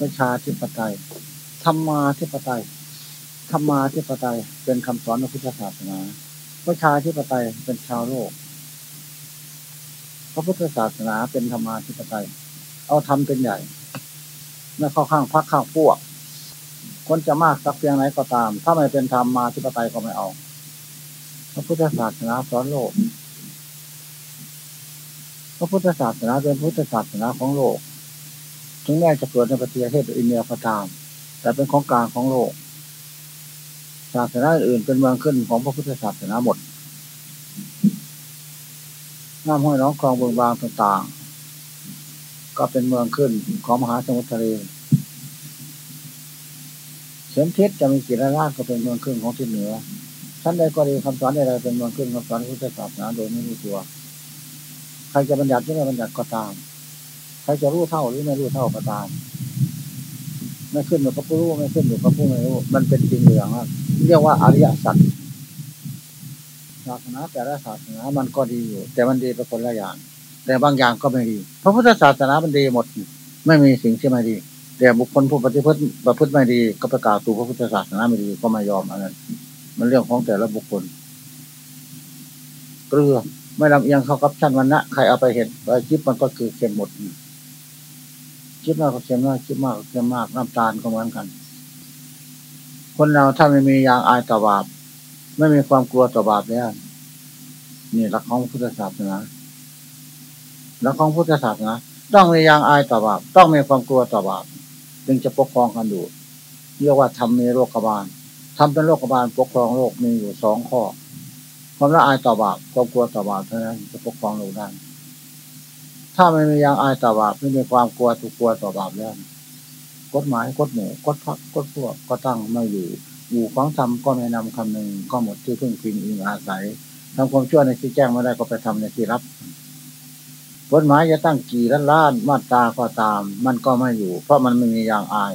ประชาธิปไตยธรรมาธิปไตยธรรมาธิปไตยเป็นคำสอนของพุทธศาสนาประชาธิปไตยเป็นชาวโลกพระพุทธศาสนาเป็นธรรมาธิปไตย เอาธรรมเป็นใหญ่ไม่เข้าข้างพักข้างพวก คนจะมากสักเพียงไหนก็ตาม ถ้าไม่เป็นธรรมมาธิปไตยก็ไม่เอา พระพุทธศาสนาสอนโลก พระพุทธศาสนาเป็นพุทธศาสนาของโลก ถึงแม้จะเกิดในประเทศอินเดียก็ตาม แต่เป็นของกลางของโลก ศาสนาอื่นเป็นเมืองขึ้นของพระพุทธศาสนาหมดน้ำห้อยน้องคลองเบืองบางต่างๆ ก็เป็นเมืองขึ้นของมหาสมุทรทะเลเข็มทิศจะมีกิรราชก็เป็นเมืองขึ้นของทิศเหนือท่านใดก็ดีคำสอนใดๆเป็นเมืองขึ้นคำสอนพุทธศาสนาโดยไม่รู้ตัว ใครจะบัญญัติหรือไม่บัญญัติก็ตาม รจะรู้เท่าหรือไม่รู้เท่าก็ตามไม่ขึ้นอยู่กับผู้รู้ไม่ขึ้นอยู่กับผู้ไม่รู้ มันเป็นจริงเหลืองเรียกว่าอริยสัจศาสนาแต่ละศาสนามันก็ดีอยู่ แต่มันดีเป็นคนละอย่าง แต่บางอย่างก็ไม่ดีพระพุทธศาสนามันดีหมด ไม่มีสิ่งที่ไม่ดี แต่บุคคลผู้ปฏิพฤติประพฤติไม่ดีก็ประกาศตูพระพุทธศาสนาไม่ดีก็ไม่ยอมอันนั้นมันเรื่องของแต่ละบุคคลเกลือไม่ลำเอียงเข้ากับชั้นวันนะใครเอาไปเห็นไปคิดมันก็คือเค็มหมด คิดมากก็เค็มมากคิดมากก็เค็มมากน้ำตาลก็เหมือนกัน คนเราถ้าไม่มียางอายต่อบาปไม่มีความกลัวต่อบาปแล้วนี่หลักของพุทธศาสนาหลักของพุทธศาสนาต้องมียางอายต่อบาปต้องมีความกลัวต่อบาปจึงจะปกครองกันอยู่เรียกว่าทำมีโรคบาลทำเป็นโรคบาลปกครองโลกมีอยู่สองข้อความละอายต่อบาปความกลัวต่อบาปเท่านั้นจะปกครองโลกได้ ถ้าไม่มียางอายต่อบาปไม่มีความกลัวถูกกลัวต่อบาปแล้วกฎหมายกฎหมู่กฎพักกฎพวกก็ตั้งไม่อยู่อยู่ของธรรมก็ไม่นำคำหนึ่งก็หมดที่พึ่งพิงอิงอาศัยทำความชั่วในที่แจ้งไม่ได้ก็ไปทำในที่รับกฎหมายจะตั้งกี่ล้านล้านมาตราก็ตาม มันก็ไม่อยู่ เพราะมันไม่มีอย่างอาย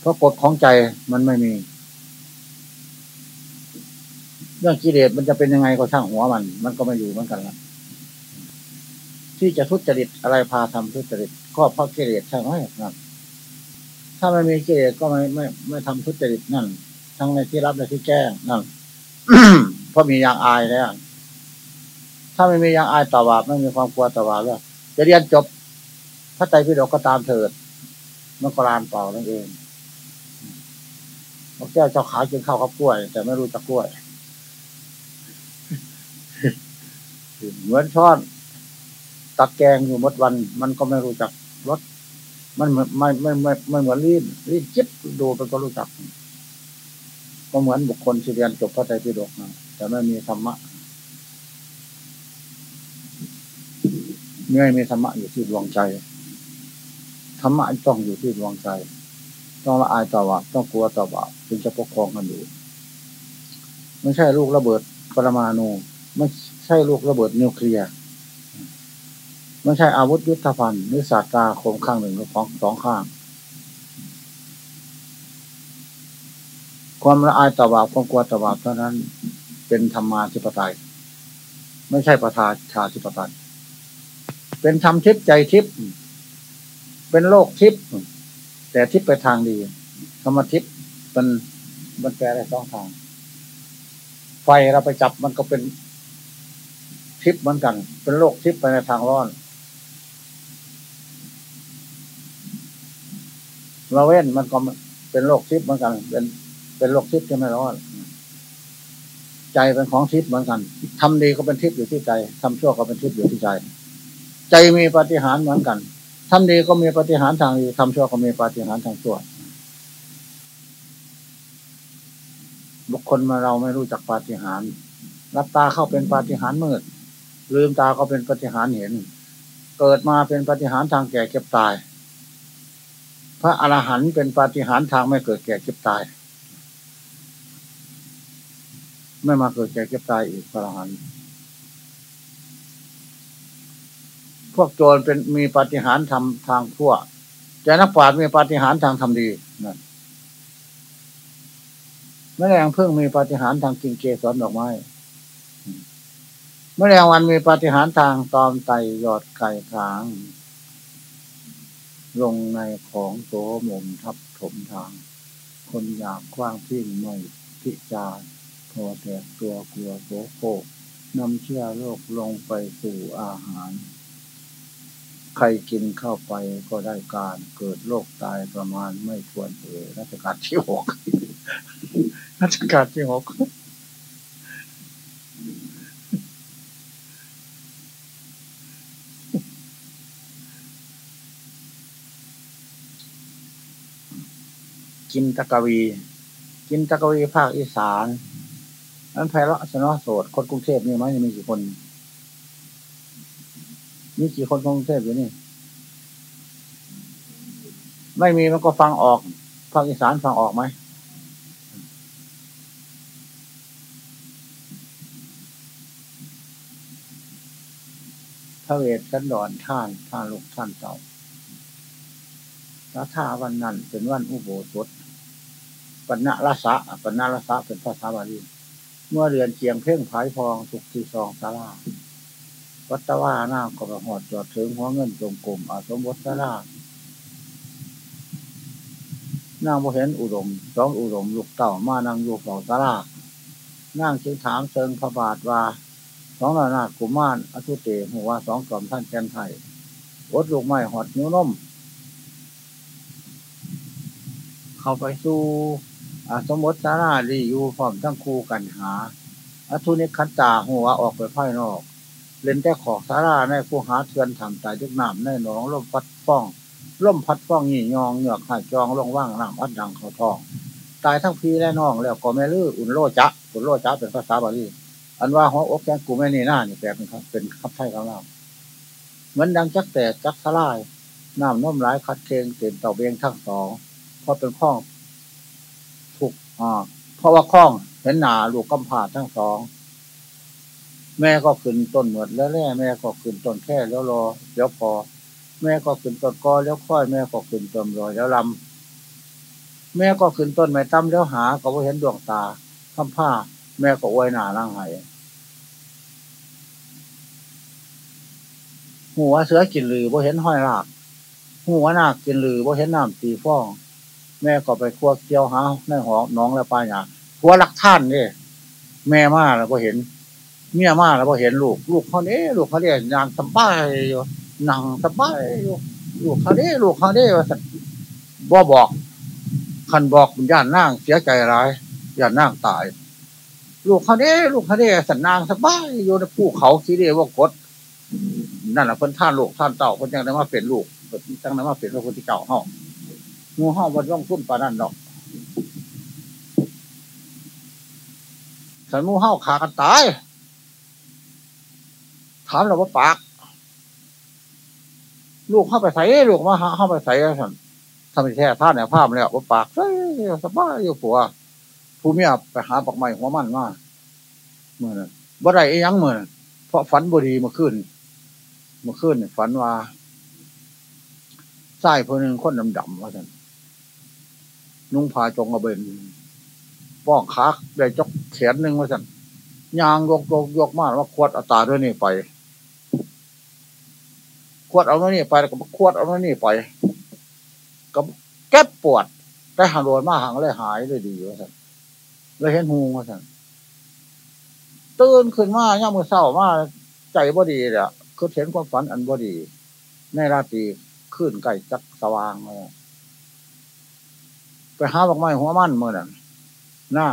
เพราะกฎของใจมันไม่มี เรื่องกิเลสมันจะเป็นยังไงก็ช่างหัวมัน มันก็ไม่อยู่เหมือนกันละ ที่จะทุจริตอะไรพาทำทุจริตก็เพราะกิเลสใช่ไหมครับ ถ้าไม่มีกิเลสก็ไม่ไม่ไม่ทำทุจริตนั่น ทั้งในที่รับและที่แจ้งนั่นเพราะมียางอายแล้ว ถ้าไม่มียางอายต่อบาปไม่มีความกลัวต่อบาปแล้วจะเรียนจบพระไตรปิฎกก็ตามเถิดมันก็ลานเปล่านั่นเองพระแก้วเจ้าขากินข้าวกับกล้วย แต่ไม่รู้จักกล้วยเหมือนช้อน ตักแกงอยู่หมดวัน มันก็ไม่รู้จักรสมันไม่ไม่ไม่ไม่เหมือนรีดรีดจิ๊บดูมันก็รู้จัก ก็เหมือนบุคคลที่เรียนจบพระไตรปิฎกนะแต่ไม่มีธรรมะไม่มีธรรมะอยู่ที่ดวงใจธรรมะต้องอยู่ที่ดวงใจ ต้องละอายต่อบาปต้องกลัวต่อบาปจึงจะปกครองกันอยู่ไม่ใช่ลูกระเบิดปรมาณูไม่ใช่ลูกระเบิดนิวเคลียร์ ไม่ใช่อาวุธยุทธภัณฑ์หรือศาสตราคมข้างหนึ่งหรือของสองข้าง ความละอายต่อบาปความกลัวต่อบาปเท่านั้น เป็นธรรมาธิปไตย ไม่ใช่ประธาชาธิปไตย เป็นธรรมทิพย์ใจทิพย์เป็นโลกทิพย์แต่ทิพย์ไปทางดีธรรมทิพย์มันมันแปลได้สองทาง ไฟเราไปจับมันก็เป็นทิพย์เหมือนกัน เป็นโลกทิพย์ไปในทางร้อน เราเว้นมันก็เป็นโรคทิพย์เหมือนกัน เป็นเป็นโรคทิพย์ที่ไม่รอนใจเป็นของทิพย์เหมือนกันทำดีก็เป็นทิพย์อยู่ที่ใจทำชั่วก็เป็นทิพย์อยู่ที่ใจ ใจมีปฏิหารเหมือนกันทำดีก็มีปฏิหารทางดีทำชั่วก็มีปฏิหารทางชั่ว บุคคลมาเราไม่รู้จักปฏิหารรับตาเข้าเป็นปฏิหารมืด ลืมตาก็เป็นปฏิหารเห็น เกิดมาเป็นปฏิหารทางแก่เก็บตาย พระอรหันต์เป็นปาฏิหาริย์ทางไม่เกิดแก่เก็บตาย ไม่มาเกิดแก่เก็บตายอีกพระอรหันต์พวกโจรเป็นมีปาฏิหาริย์ทำทางพวแต่นักปราชญ์มีปาฏิหาริย์ทางทำดีนั่นแม่แรงพึ่งมีปาฏิหาริย์ทางกินเกสรดอกไม้แม่แรงวันมีปาฏิหาริย์ทางตอมไตหยอดไก่ขาง ลงในของโสมมทับถมทาง คนอยากคว้างทิ้งไม่พิจารพอแตกตัวกลัวโสโครกนำเชื้อโรคลงไปสู่อาหาร ใครกินเข้าไปก็ได้การเกิดโรคตายประมาณไม่ควรเอ่ยรัชกาลที่หกรัชกาลที่หก กินตะกวี กินตะกวีภาคอีสานนั้นไพเราะสนอโสดคนกรุงเทพนี่ไหมมีกี่คน มีกี่คนกรุงเทพอยู่นี่ ไม่มีมันก็ฟังออกภาคอีสานฟังออกไหมพระเวทสันดอนท่านท่านลูกท่านเต่า แล้วถ้าวันนั้นเป็นวันอุโบสถปัญญรสะปัญญรสะเป็นภาษาบาลีเมื่อเรียนเกียงเพ่งผายพองสุกที่ซองสาราวัตว่าหน้าก็หอดจอดถึงหัวเงินจงกลมอาสมบทสารานั่งพอเห็นอุดมสองอุดมลูกเต่ามานั่งอยู่ฝั่สารานั่งจึงถามเชิงพระบาทว่าสองนานากุมารอทุเตหัวสองกล่อมท่านแกนไทยอดลูกไม้หอดนิ้วนม เข้าไปสู่สมมติสาราดีอยู่พร้อมทั้งคู่กันหาอทุนิคันตาหัวออกไปภายนอก เล่นแต่ขอกสาราในผู้หาเทือนทำตายยึกน้ำในหนองลมพัดฟ้องล่มพัดฟ้องหี่ยองเหงือกหายจองลงว่างน้ำอัดดังเขาทอง ตายทั้งพี่และน้องแล้วก็ไม่ลื้ออุ่นโลจะอุ่นโลจะเป็นภาษาบาลีอันว่าหัวอกแกงกูไม่นี่หน้านี่แปลเป็นครับเป็นคับไทยของเราเหมือนดังจักแต่จักสลายน้ำน้มร้ายคัดเคงเต็มต่าเบียงทั้งสอง ราะเป็นข้องถูกอ่าเพราะว่าข้องเห็นหนาลูกกำผาทั้งสอง แม่ก็ขึ้นต้นหมดแล้วแม่แม่ก็ขึ้นต้นแค่แล้วรอแล้วพอ แม่ก็ขึ้นต้นกอแล้วค่อยแม่ก็ขึ้นต้นรอยแล้วลำแม่ก็ขึ้นต้นไม้ตั้มแล้วหา ก็ว่าเห็นดวงตาคำผ้า แม่ก็ไว้หนาล่างไห้หัวเสือกินหรือบ่เห็นห้อยราก หัวนาคกินหรือบ่เห็นน้ำตีฟ้อง แม่ก็ไปคั่วเกี่ยวหาในหองน้องแล้วป้าหยาคั่วรักท่านนี่แม่มาแล้วก็เห็น เมียมาแล้วก็เห็นลูก ลูกเขาเนี้ลูกเขาเนี้ยนางสบายอยู่นั่งสบายอยู่ลูกเขาเนี้ลูกเขาเนี้ว่าบ่บอกคันบอกญาตินั่งเสียใจร้ายญาตินั่งตาย ลูกเขาเนี้ลูกเขาเนี้สันนางสบายอยู่ในภูเขาสีเดียวว่ากดนั่นแหละเพิ่นท่านลูกท่านเต่าเพิ่นยังได้มาเป็นลูกเพิ่นยังได้มาเป็นพระพุทธเจ้าห้อง งูห้องวันร่องพุ่นปานั่นดอกสันมูเห่าขากันตาย ถามเราว่าปาก ลูกเข้าไปใส่ลูกมาเข้าไปใส่สันทำแท้ท่านเนี่ยภาพเลยว่าปากใส่สบายอยู่ผัวผู้เมียไปหาปักใหม่หัวมันมาเมื่อนั้นบ่ได้ยังเมื่อเพราะฝันบุรีมาขึ้นมาขึ้นฝันว่าใส่คนหนึ่งคนดำๆว่าสัน นุ่งผ้าจงกระเบนป้องขาได้จกแขนหนึ่งว่าสันยางยกยกยกมากว่าขวดอัตาด้วยนี่ไปขวดเอาด้วยนี่ไปแล้วก็ขวดเอาด้วยนี่ไปก็แก้ปวดได้หางโดนมาหางเลยหายเลยดีว่าสันเลยเห็นหูว่าสันตื่นขึ้นมาย่ามือเศร้ามากใจบ่ดีเลยคือเห็นความฝันอันบ่ดี ในราตรีขึ้นไก่จักสว่างเลย ไปหาบอกไม้หัวมันเมื่อนั้นหน้า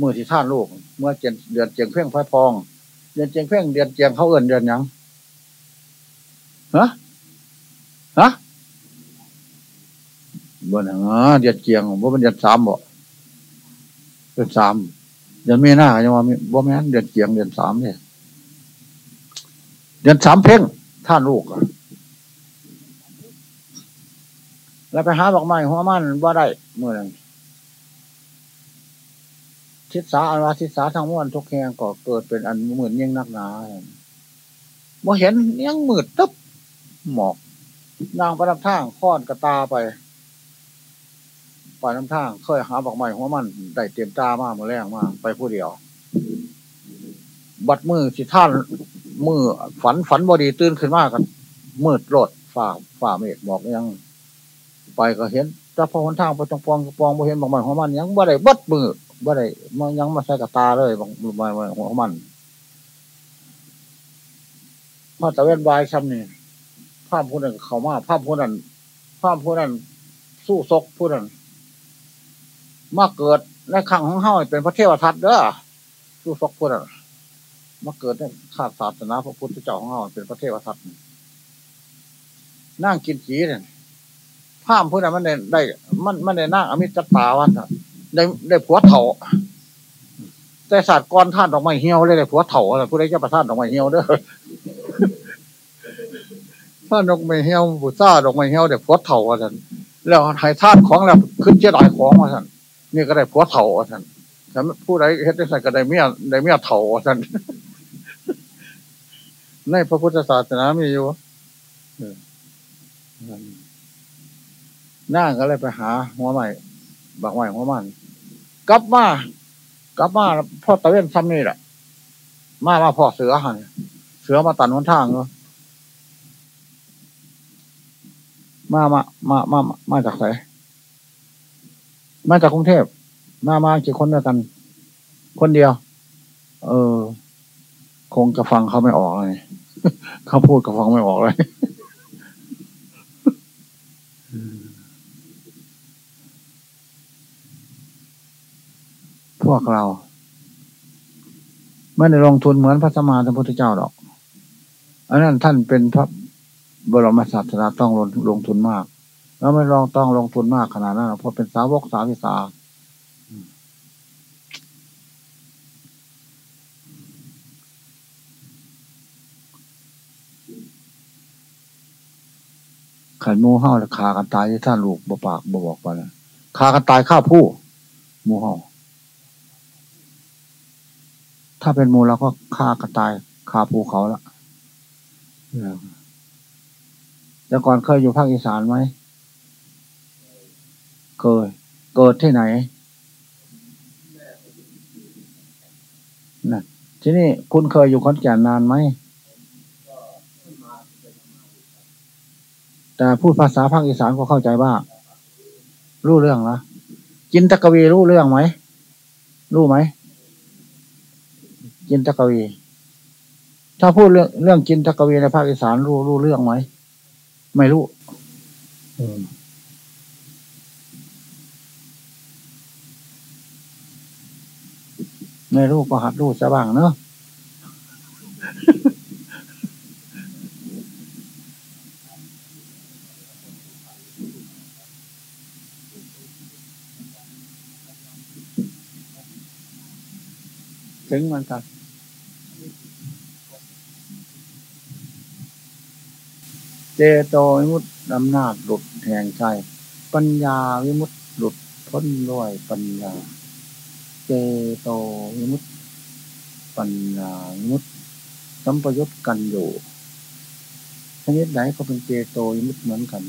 มือที่ท่านลูก เมื่อเจียนเดือนเจียงเพ่งพายพอง เดือนเจียงเพ่งเดือนเจียงเขาเอินเดือนยังฮะฮะบ่นอะเดือนเจียงบ่เป็นเดือนสามบ่เดือนสามเดือนมีหน้ายังว่าบ่แม่นเดือนเจียงเดือนสามเนี่ยเดือนสามเพ่งท่านลูกอะ แล้วไปหาบอกไม้หัวมันว่าได้เมื่อนั้นทิศสาอันว่าทิศสาทางม้วนทุกแห่งก็เกิดเป็นอันเหมือนยิ่งนักหนาเมื่อเห็นยังมืดตึ๊บหมอกนางประดับทางค้อนกระตาไปไปน้ำทางเคยหาบอกไม้หัวมันได้เตรียมตามากมาแรงมากไปผู้เดียว บัดมือที่ท่านมือฝันฝันบอดีตื่นขึ้นมากกันมืดโลดฝ่าฝ่าเมฆบอกยัง ไปก็เห็นแต่พอหนทางไปตรงปองปองบ่เห็นบางมันของมันยังบ่ได้บัดมือบ่ได้มันยังมาใส่กับตาเลยบางมันของมันพอตะเวนบายซ้ำนี่ภาพผู้นั้นเขามาภาพผู้นั้นภาพผู้นั้นสู้ซกผู้นั้นมาเกิดในขังของเฮาเป็นพระเทวทัตเด้อสู้ซกผู้นั้นมาเกิดในข้าศาสนาพระพุทธเจ้าของเฮาเป็นพระเทวทัตนั่งกินจีเนี่ย ภาพผู้นั้นมันได้ได้ มันมันได้นั่งอมิตรตาวันได้ได้ผัวเถ่าแต่ศาสตร์กรท่านดอกไม้เหี่ยวเลยได้ผัวเถ่าอะไรผู้ใดจะประทานดอกไม้เหี่ยวเด้อท่านดอกไม้เหี่ยวบุษราดอกไม้เหี่ยวได้ผัวเถ่าอะไรแล้วห้ท่านของแล้วขึ้นเจ้าหลายของมาท่านนี่ก็ได้ผัวเถ่าท่านแต่ผู้ใดเฮ็ดได้ใส่ก็ได้เมียได้เมียเถ่าท่านในพระพุทธศาสนามีอยู่ นั่งก็เลยไปหา หัวใหม่บักใหม่หัวมัน กลับมากลับมาพ่อตะเวนซ้ำนี่แหละมามาพ่อเสือหันเสือมาตันหนทางเนาะมามามามามาจากไหนมาจากกรุงเทพมามากี่คนด้วยกัน คนเดียว เออ คงจะฟังเขาไม่ออกเลยเขาพูดก็ฟังไม่ออกเลย พวกเรา ไม่ได้ลงทุนเหมือนพระสมมาสัมพุทธเจ้าหรอก อันนั้นท่านเป็นพระบรมศาสดาต้องลงลงทุนมาก แล้วไม่ลองต้องลงทุนมากขนาดนั้นเพราะเป็นสาวกสาวิสาขันมูเห่าและขากันตายที่ท่านลูกบปากบบอกไปนะขากันตายข้าผู้มูเห่า ถ้าเป็นมูเราก็ฆ่ากันตายคาภูเขาละแต่ก่อนเคยอยู่ภาคอีสานไหมเคย เกิดที่ไหนนะที่นี่คุณเคยอยู่ขอนแก่นนานไหม แต่พูดภาษาภาคอีสานก็เข้าใจบ้างรู้เรื่องละจินตกวีรู้เรื่องไหม รู้ไหม จินตกวี ถ้าพูดเรื่องเรื่องจินตกวีในภาคอีสานรู้รู้เรื่องไหมไม่รู้ไม่รู้ก็หัดรู้ซะบ้างเนอะถึงมันกัน เจโตวิมุตติอำนาจหลุดแห่งใจ ปัญญาวิมุตติหลุดพ้นด้วยปัญญา เจโตวิมุตติปัญญาวิมุตติสัมปยุตกันอยู่ชนิดไหนก็เป็นเจโตวิมุตติเหมือนกัน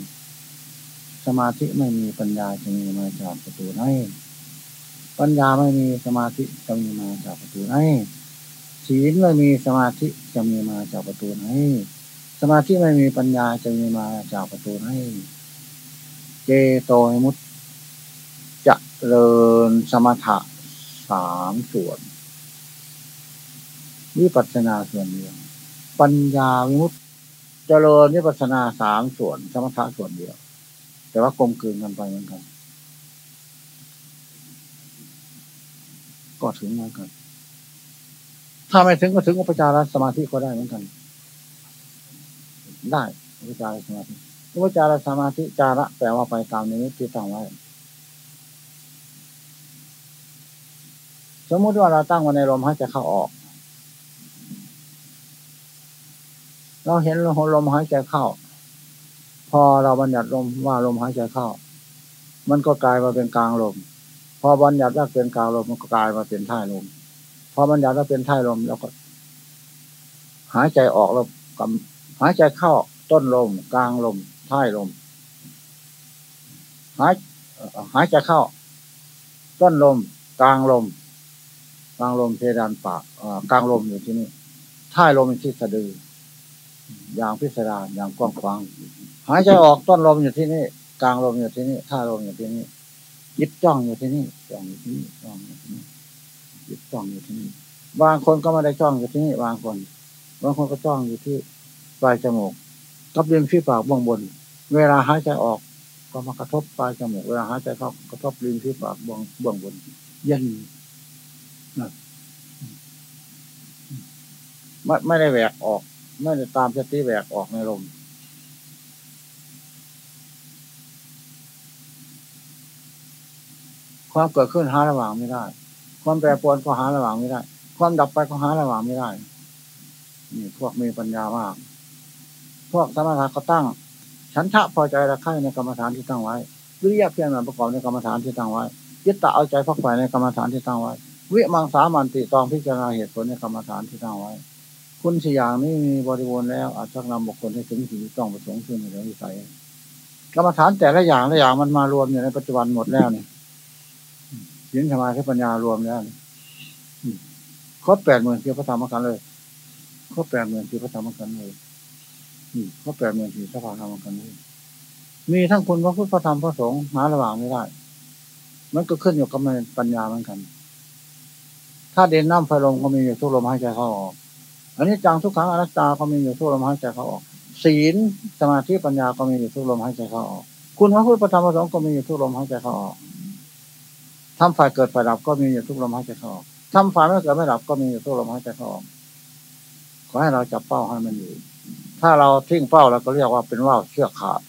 สมาธิไม่มีปัญญาจะมีมาจากประตูไหนปัญญาไม่มีสมาธิจะมีมาจากประตูไหนศีลไม่มีสมาธิจะมีมาจากประตูไหน สมาธิไม่มีปัญญาจะมีมาจากประตูให้ เจโตมุตจะเริญสมถะสามส่วน วิปัสนาส่วนเดียว ปัญญาวิมุตเจริญวิปัสนาสามส่วน สมถะส่วนเดียว แต่ว่ากลมกลืนกันไปเหมือนกัน ก็ถึงเหมือนกัน ถ้าไม่ถึงก็ถึงอุปจารสมาธิก็ได้เหมือนกัน ได้วิจารสมาธิวิจารสมาธิจาระแปลว่าไปตามนี้ที่ตั้งไว้ สมมติว่าเราตั้งไว้ในลมหายใจเข้าออก เราเห็นลมหายใจเข้า พอเราบัญญัติลมว่าลมหายใจเข้า มันก็กลายมาเป็นกลางลม พอบัญญัติว่าเป็นกลางลมมันก็กลายมาเป็นท้ายลม พอบัญญัติว่าเป็นท้ายลมแล้วก็ หายใจออกแล้วก หายใจเข้าต้นลม กลางลมท้ายลม หายหายใจเข้า ต้นลม กลางลม กลางลมเพดานปากกลางลมอยู่ที่นี่ท้ายลมที่สะดือ อย่างพิสดารอย่างกว้างขวางหายใจออกต้นลมอยู่ที่นี่ กลางลมอยู่ที่นี่ท่าลมอยู่ที่นี่ยึดจ้องอยู่ที่นี่จ้องอยู่ที่นี่จ้องอยู่ที่นี่ยึดจ้องอยู่ที่นี่บางคนก็ไม่ได้จ้องอยู่ที่นี่บางคน บางคนก็จ้องอยู่ที่ ปลายจมูกกับริมฝีปากเบื้องบน เวลาหายใจออกก็มากระทบปลายจมูกเวลาหายใจเข้ากระทบริมฝีปากเบื้องเบื้องบน เย็นนะไม่ไม่ได้แหวกออก ไม่ได้ตามสติแหวกออกในลมความเกิดขึ้นหาระหว่างไม่ได้ ความแปรปรวนก็หาระหว่างไม่ได้ ความดับไปก็หาระหว่างไม่ได้ นี่พวกมีปัญญามาก พวกสมถะก็ตั้ง ฉันทะพอใจระค่ายในกรรมฐานที่ตั้งไว้ วิริยะเพียรมันประกอบในกรรมฐานที่ตั้งไว้ยึดตะเอาใจพักฝ่ายในกรรมฐานที่ตั้งไว้ วิมังสามันติตองพิจารณาเหตุผลในกรรมฐานที่ตั้งไว้ คุณสี่อย่างนี้มีบริบูรณ์แล้ว อาจชักนำบุคคลให้ถึงที่ต้องประสงค์ขึ้นในเรื่องวิสัยกรรมฐานแต่ละอย่างละอย่างมันมารวมอยู่ในปัจจุบันหมดแล้วเนี่ยยินสมาธิปัญญารวมแล้วครบแปดหมื่นคือพระธรรมกันเลยครบแปดหมื่นคือพระธรรมกันเลย ครบแปดหมื่นคือพระธรรมกันเลยมีทั้งคุณพระพุทธพระธรรมพระสงฆ์หาระหว่างไม่ได้ มันก็ขึ้นอยู่กับปัญญาเหมือนกัน ถ้าเดินน้ำไฟลมก็มีอยู่ทุกลมหายใจเข้าออก อันนี้จังทุกครั้งอนัตตาก็มีอยู่ทุกลมหายใจเข้าออก ศีลสมาธิปัญญาก็มีอยู่ทุกลมหายใจเข้าออก คุณพระพุทธพระธรรมพระสงฆ์ก็มีอยู่ทุกลมหายใจเข้าออกทำฝ่ายเกิดฝ่ายดับก็มีอยู่ทุกลมหายใจเข้าออกทำฝ่ายไม่เกิดไม่ดับก็มีอยู่ทุกลมหายใจเข้าออกขอให้เราจับเป้าให้มันอยู่ ถ้าเราทิ้งเป้าเราก็เรียกว่าเป็นว่าวเชือกขาด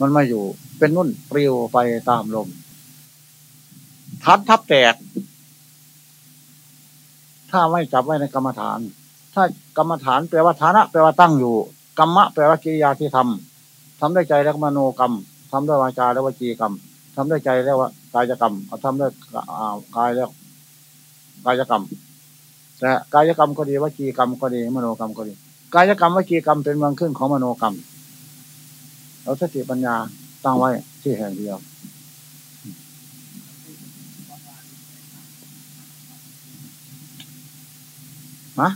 มันไม่อยู่ เป็นนุ่นปลิวไปตามลมทัดทับแตก ถ้าไม่จับไว้ในกรรมฐาน ถ้ากรรมฐานแปลว่าฐานะแปลว่าตั้งอยู่ กรรมะแปลว่ากิริยาที่ทำทำด้วยใจแล้วมโนกรรมทำด้วยวาจาแล้ววจีกรรมทำด้วยใจแล้วว่ากายกรรมเอาทำด้วยกายแล้วกายกรรมแต่กายกรรมก็ดีวจีกรรมก็ดีมโนกรรมก็ดี กายกรรมวิจีกรรมเป็นเมืองขึ้นของมโนกรรมเราสติปัญญาตั้งไว้ที่แห่งเดียวฮะ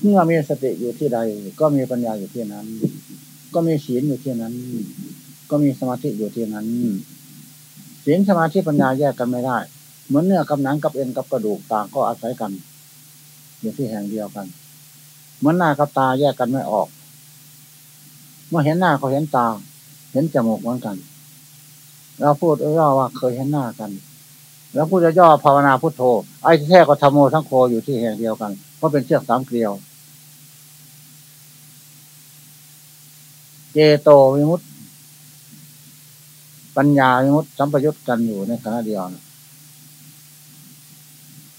เมื่อมีสติอยู่ที่ใด ก็มีปัญญาอยู่ที่นั้น ก็มีศีลอยู่ที่นั้น ก็มีสมาธิอยู่ที่นั้นศีลสมาธิปัญญาแยกกันไม่ได้ เหมือนเนื้อกับหนังกับเอ็นกับกระดูกต่างก็อาศัยกัน อยู่ที่แห่งเดียวกัน เหมือนหน้ากับตาแยกกันไม่ออก เมื่อเห็นหน้าก็เห็นตา เห็นจมูกเหมือนกัน เราพูดย่อว่าเคยเห็นหน้ากัน แล้วพูดย่อภาวนาพุทโธไอ้แท้ก็ธรรมโมทั้งโคอยู่ที่แห่งเดียวกันเพราะเป็นเชือกสามเกลียว เจโตวิมุตติปัญญาวิมุตติสัมปยุตกันอยู่ในขณะเดียวนะ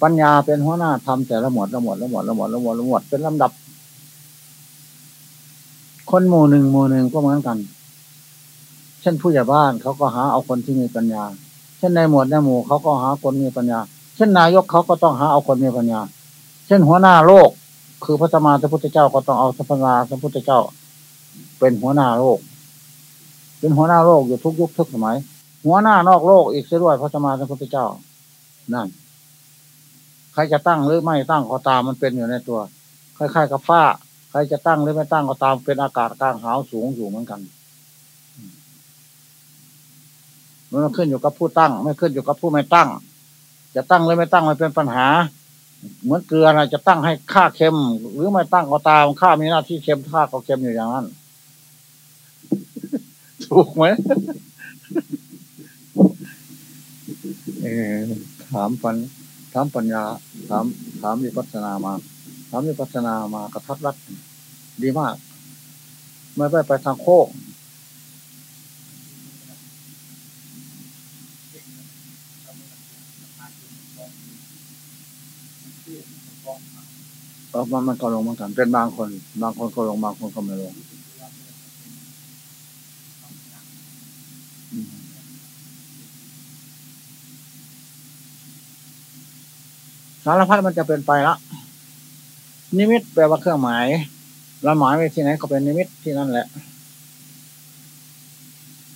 ปัญญาเป็นหัวหน้าทำแต่ละหมวดละหมวดละหมวดละหมวดละหมวดละหมวดเป็นลำดับ คนหมู่หนึ่งหมู่หนึ่งก็เหมือนกัน เช่นผู้ใหญ่บ้านเขาก็หาเอาคนที่มีปัญญา เช่นในหมวดในหมู่เขาก็หาคนมีปัญญา เช่นนายกเขาก็ต้องหาเอาคนมีปัญญา เช่นหัวหน้าโลก คือพระสมมาสัพพุทธเจ้าก็ต้องเอาสัพพนาสัพพุทธเจ้า เป็นหัวหน้าโลก เป็นหัวหน้าโลกอยู่ทุกยุคทุกสมัย หัวหน้านอกโลกอีกเสียด้วยพระสมมาสัมพุทธเจ้า นั่น รจะตั้งหรือไม่ตั้งก็ตามมันเป็นอยู่ในตัว คล้ายๆกับฟ้า ใครจะตั้งหรือไม่ตั้งก็ตามเป็นอากาศกลางหาวสูงอยู่เหมือนกันมันขึ้นอยู่กับผู้ตั้ง ไม่ขึ้นอยู่กับผู้ไม่ตั้ง จะตั้งหรือไม่ตั้งมันเป็นปัญหา เหมือนเกลือนะจะตั้งให้ค่าเค็ม หรือไม่ตั้งก็ตามค่ามีหน้าที่เค็มค่าก็เค็มอยู่อย่างนั้นถูกไหมเออถามปัญ ถามปัญญา ถามถามวิปัสนามาถามวิปัสนามากระทัดรัดดีมาก ไม่ไปไปทางโค้งเออมันมันก็ลงเหมือนกันเป็นบางคน บางคนก็ลงบางคนก็ไม่ลงารพัดมันจะเป็นไปละ นิมิตแปลว่าเครื่องหมายเราหมายไปที่ไหนก็เป็นนิมิตที่นั่นแหละ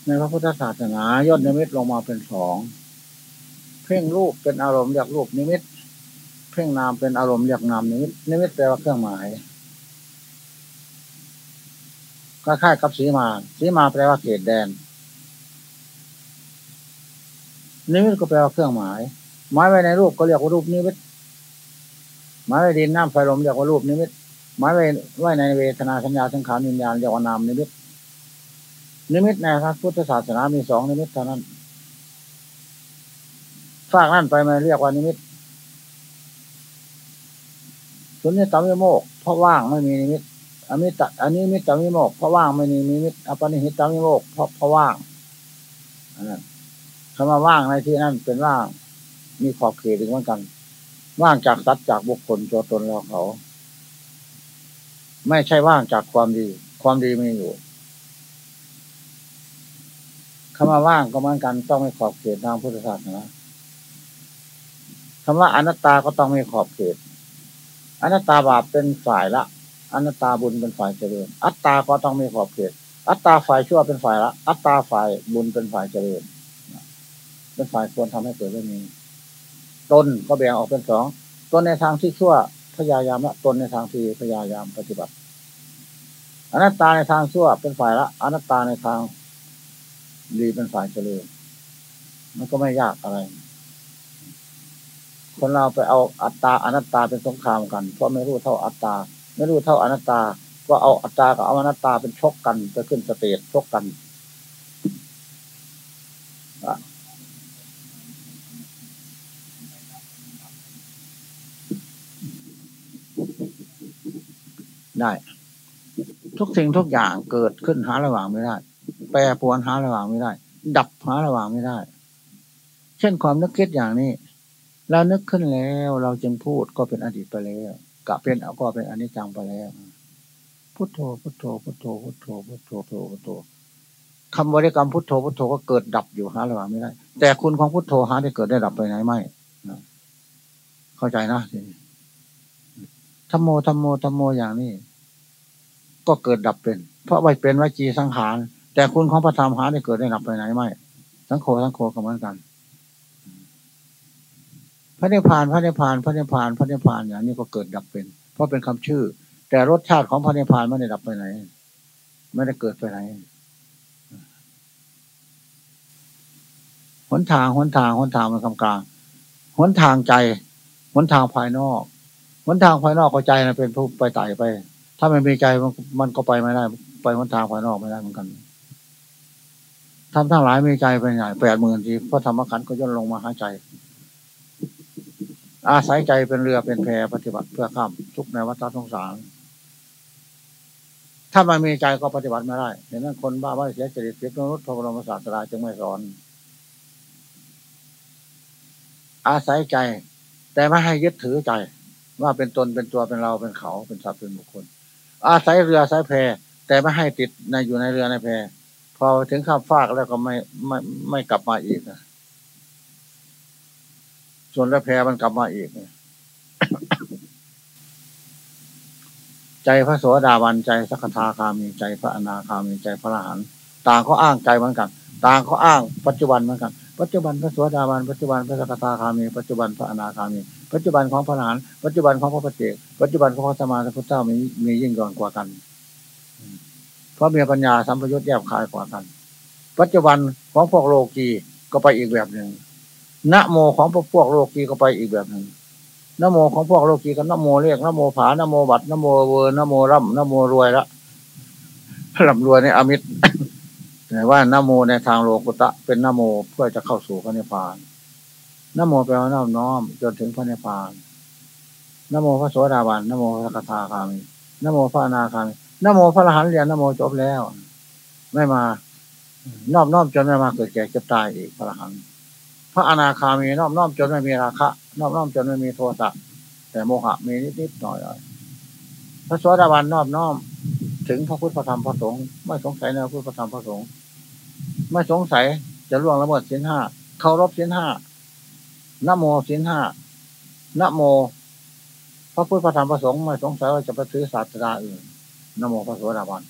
ในพระพุทธศาสนายอดนิมิตลงมาเป็นสอง เพ่งรูปเป็นอารมณ์เรียกรูปนิมิต เพ่งนามเป็นอารมณ์เรียกนามนิมิต นิมิตแปลว่าเครื่องหมายคล้ายๆกับสีมา สีมาแปลว่าเขตแดน นิมิตก็แปลว่าเครื่องหมาย หมายไว้ในรูปก็เรียกว่ารูปนิมิต หมายไว้ดินน้ำไฟลมเรียกว่ารูปนิมิตหมายไว้ไว้ในเวทนาสัญญาสังขารวิญญาณเรียกว่านามนิมิตนิมิตในพระพุทธศาสนามีสองนิมิตเท่านั้นฝากนั่นไปมาเรียกว่านิมิตสุญญตวิโมกข์เพราะว่างไม่มีนิมิตอันนี้ตอันนี้มิตามิโมกเพราะว่างไม่มีนิมิตอัปปณิหิตวิโมกข์เพราะเพราะว่างอันนั้นคำว่าว่างในที่นั่นเป็นว่างมีขอบเขตถึงเหมือนกัน ว่างจากสัตว์จากบุคคลตัวตนเราเขา ไม่ใช่ว่างจากความดี ความดีมีอยู่คำว่าว่างก็เหมือนกันต้องมีขอบเขตทางพุทธศาสนาคำว่าอนัตตาก็ต้องมีขอบเขตอนัตตาบาปเป็นฝ่ายละอนัตตาบุญเป็นฝ่ายเจริญ อัตตาก็ต้องมีขอบเขต อัตตาฝ่ายชั่วเป็นฝ่ายละ อัตตาฝ่ายบุญเป็นฝ่ายเจริญเป็นฝ่ายควรทำให้เกิดเรื่องนี้ ตนก็แบ่งออกเป็นสองตนในทางที่ชั่วพยายามละตนในทางที่พยายามปฏิบัติอนัตตาในทางชั่วเป็นฝ่ายละอนัตตาในทางดีเป็นฝ่ายเจริญมันก็ไม่ยากอะไร คนเราไปเอาอัตตาอนัตตาเป็นสงครามกัน เพราะไม่รู้เท่าอัตตา ไม่รู้เท่าอนัตตา ก็เอาอัตตากับเอาอนัตตาเป็นชกกันไปขึ้นสเตจชกกัน ได้ ทุกสิ่งทุกอย่างเกิดขึ้นหาระหว่างไม่ได้ แปรปวนหาระหว่างไม่ได้ ดับหาระหว่างไม่ได้ เช่นความนึกคิดอย่างนี้ เรานึกขึ้นแล้ว เราจึงพูดก็เป็นอดีตไปแล้วกะเป็นก็เป็นอนิจจังไปแล้วพุทโธพุทโธพุทโธพุทโธพุทโธพุทโธพุทโธคำบริกรรมพุทโธพุทโธก็เกิดดับอยู่หาระหว่างไม่ได้ แต่คุณของพุทโธหาได้เกิดได้ดับไปไหนไม่เข้าใจนะ ธรรมโมธรรมโมธรรมโมอย่างนี้ ก็เกิดดับเป็น เพราะไว้เป็นวิจีสังขาร แต่คุณของพระธรรมหาได้เกิดได้ดับไปไหนไม่ทั้งโคทั้งโคก็เหมือนกัน พระนิพพานพระนิพพานพระนิพพานพระนิพพานอย่างนี้ก็เกิดดับเป็น เพราะเป็นคำชื่อ แต่รสชาติของพระนิพพานไม่ได้ดับไปไหน ไม่ได้เกิดไปไหนหนทางหนทางหนทางมันคำกลางหนทางใจหนทางภายนอก หนทางภายนอกก็ใจนะเป็นผู้ไปไต่ไป ถ้าไม่มีใจมันมันก็ไปไม่ได้ ไปหนทางภายนอกไม่ได้เหมือนกันทำทั้งหลายมีใจเป็นใหญ่แปดหมื่นทีพระธรรมขันธ์ก็ย่นลงมาหาใจ อาศัยใจเป็นเรือเป็นแพปฏิบัติเพื่อข้ามทุกในวัฏสงสาร ถ้ามันมีใจก็ปฏิบัติไม่ได้เห็นนั้นคนบ้าบ้าเสียจริตเสียมนุษย์พระบรมศาสดาจึงไม่สอน อาศัยใจ แต่ไม่ให้ยึดถือใจ ว่าเป็นตนเป็นตัวเป็นเราเป็นเขาเป็นสัตว์เป็นบุคคล อาศัยเรืออาศัยแพแต่ไม่ให้ติดในอยู่ในเรือในแพพอถึงข้ามฟากแล้วก็ไม่ไม่ไม่กลับมาอีกนะส่วนแล้วแพมันกลับมาอีกใจพระโสดาบันใจสักทาคามีใจพระอนาคามีใจพระอรหันต์ต่างเขาอ้างใจเหมือนกัน ต่างเขาอ้างปัจจุบันเหมือนกัน ปัจจุบันพระโสดาบันปัจจุบันพระสักทาคามี ปัจจุบันพระอนาคามี ปัจจุบันของพระอรหันต์ปัจจุบันของพระปัจเจกปัจจุบันของพระสัมมาสัมพุทธเจ้ามีมียิ่งย่อนกว่ากัน เพราะมีปัญญาสัมพยุตแยบคายกว่ากัน ปัจจุบันของพวกโลกีก็ไปอีกแบบหนึ่งนโมของพวกพวกโลกีก็ไปอีกแบบหนึ่งนโมของพวกโลกีกับนโมเรียกนโมผานโมบัตรนโมเบอร์นโมร่ำนโมรวยละร่ำรวยในอมิตรแต่ว่านโมในทางโลกุตะเป็นนโมเพื่อจะเข้าสู่พระนิพพาน นโมแปลว่าน้อมน้อม จนถึงพระนิพพานนโมพระโสดาบันนโมพระคาถาคามีนโมพระอนาคามีนโมพระอรหันต์เรียนนโมจบแล้ว ไม่มานอบน้อมจนไม่มาเกิดแก่เจ็บตายอีกพระอรหันต์พระอนาคามีนอบน้อมจนไม่มีราคะนอบน้อมจนไม่มีโทสะแต่โมหะมีนิดนิดหน่อยพระโสดาบันนอบน้อม ถึงพระพุทธธรรมพระสงฆ์ไม่สงสัยในพระพุทธธรรมพระสงฆ์ไม่สงสัยจะล่วงละเมิดศีลห้าเคารพศีลห้า นโมศีลห้านโม พระพุทธพระธรรมพระสงฆ์ไม่สงสัยว่าจะไปถือศาสนาอื่นนโมพระสวสดาบัน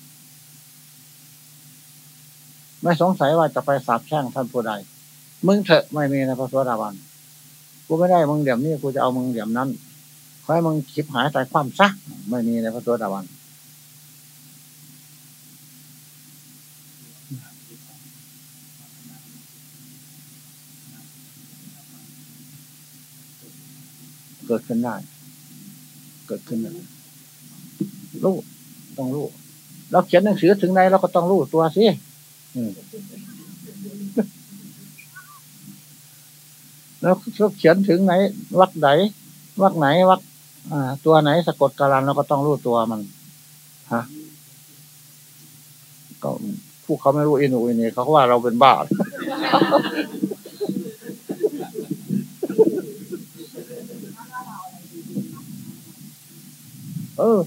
ไม่สงสัยว่าจะไปสาบแช่งท่านผู้ใด มึงเถอะไม่มีในพระสวสดาบัน กูไม่ได้มึงเดี๋ยวนี้กูจะเอามึงเดี๋ยวนั้นขอให้มึงคิดหายใจความซักไม่มีในพระสวสดาบัน เกิดขึ้นได้ เกิดขึ้นได้รู้ต้องรู้เราเขียนหนังสือถึงไหนเราก็ต้องรู้ตัวสิแล้วเขาเขียนถึงไหนวักไหนวักไหนวักตัวไหนสะกดการันเราก็ต้องรู้ตัวมันฮะก็ผู้เขาไม่รู้อินูอินี่เขาว่าเราเป็นบ้า เออ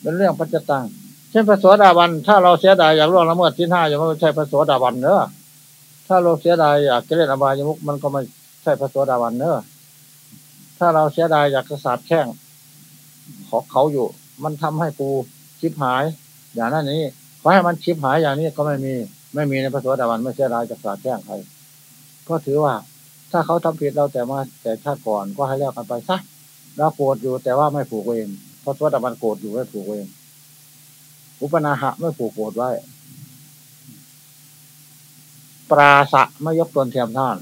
เป็นเรื่องปัจจตังเช่นพระสวสดาบัน ถ้าเราเสียดายอยากล่วงละเมิดที่ห้าอย่างไม่ใช่พระสวสดาบันเนอะถ้าเราเสียดายอยากจะเล่นอบายมุกมันก็ไม่ใช่พระสวสดาบันเนอะถ้าเราเสียดายอยากจะสาบแช่งขอเขาอยู่ มันทำให้ปูชิบหาย อย่างนั้นนี้ขอให้มันชิบหายอย่างนี้ก็ไม่มี ไม่มีในพระสวสดาบันไม่เสียดายจะสาบแช่งใครก็ถือว่า ถ้าเขาทำผิดเราแต่มาแต่ชาติก่อนก็ให้เลิกกันไปซะ เราโกรธอยู่แต่ว่าไม่ผูกเวรเพราะสวสดาบันโกรธอยู่ไม่ผูกเวรอุปนาหะไม่ผูกโกรธไว้ ปราศะไม่ยกตนเทียมท่าน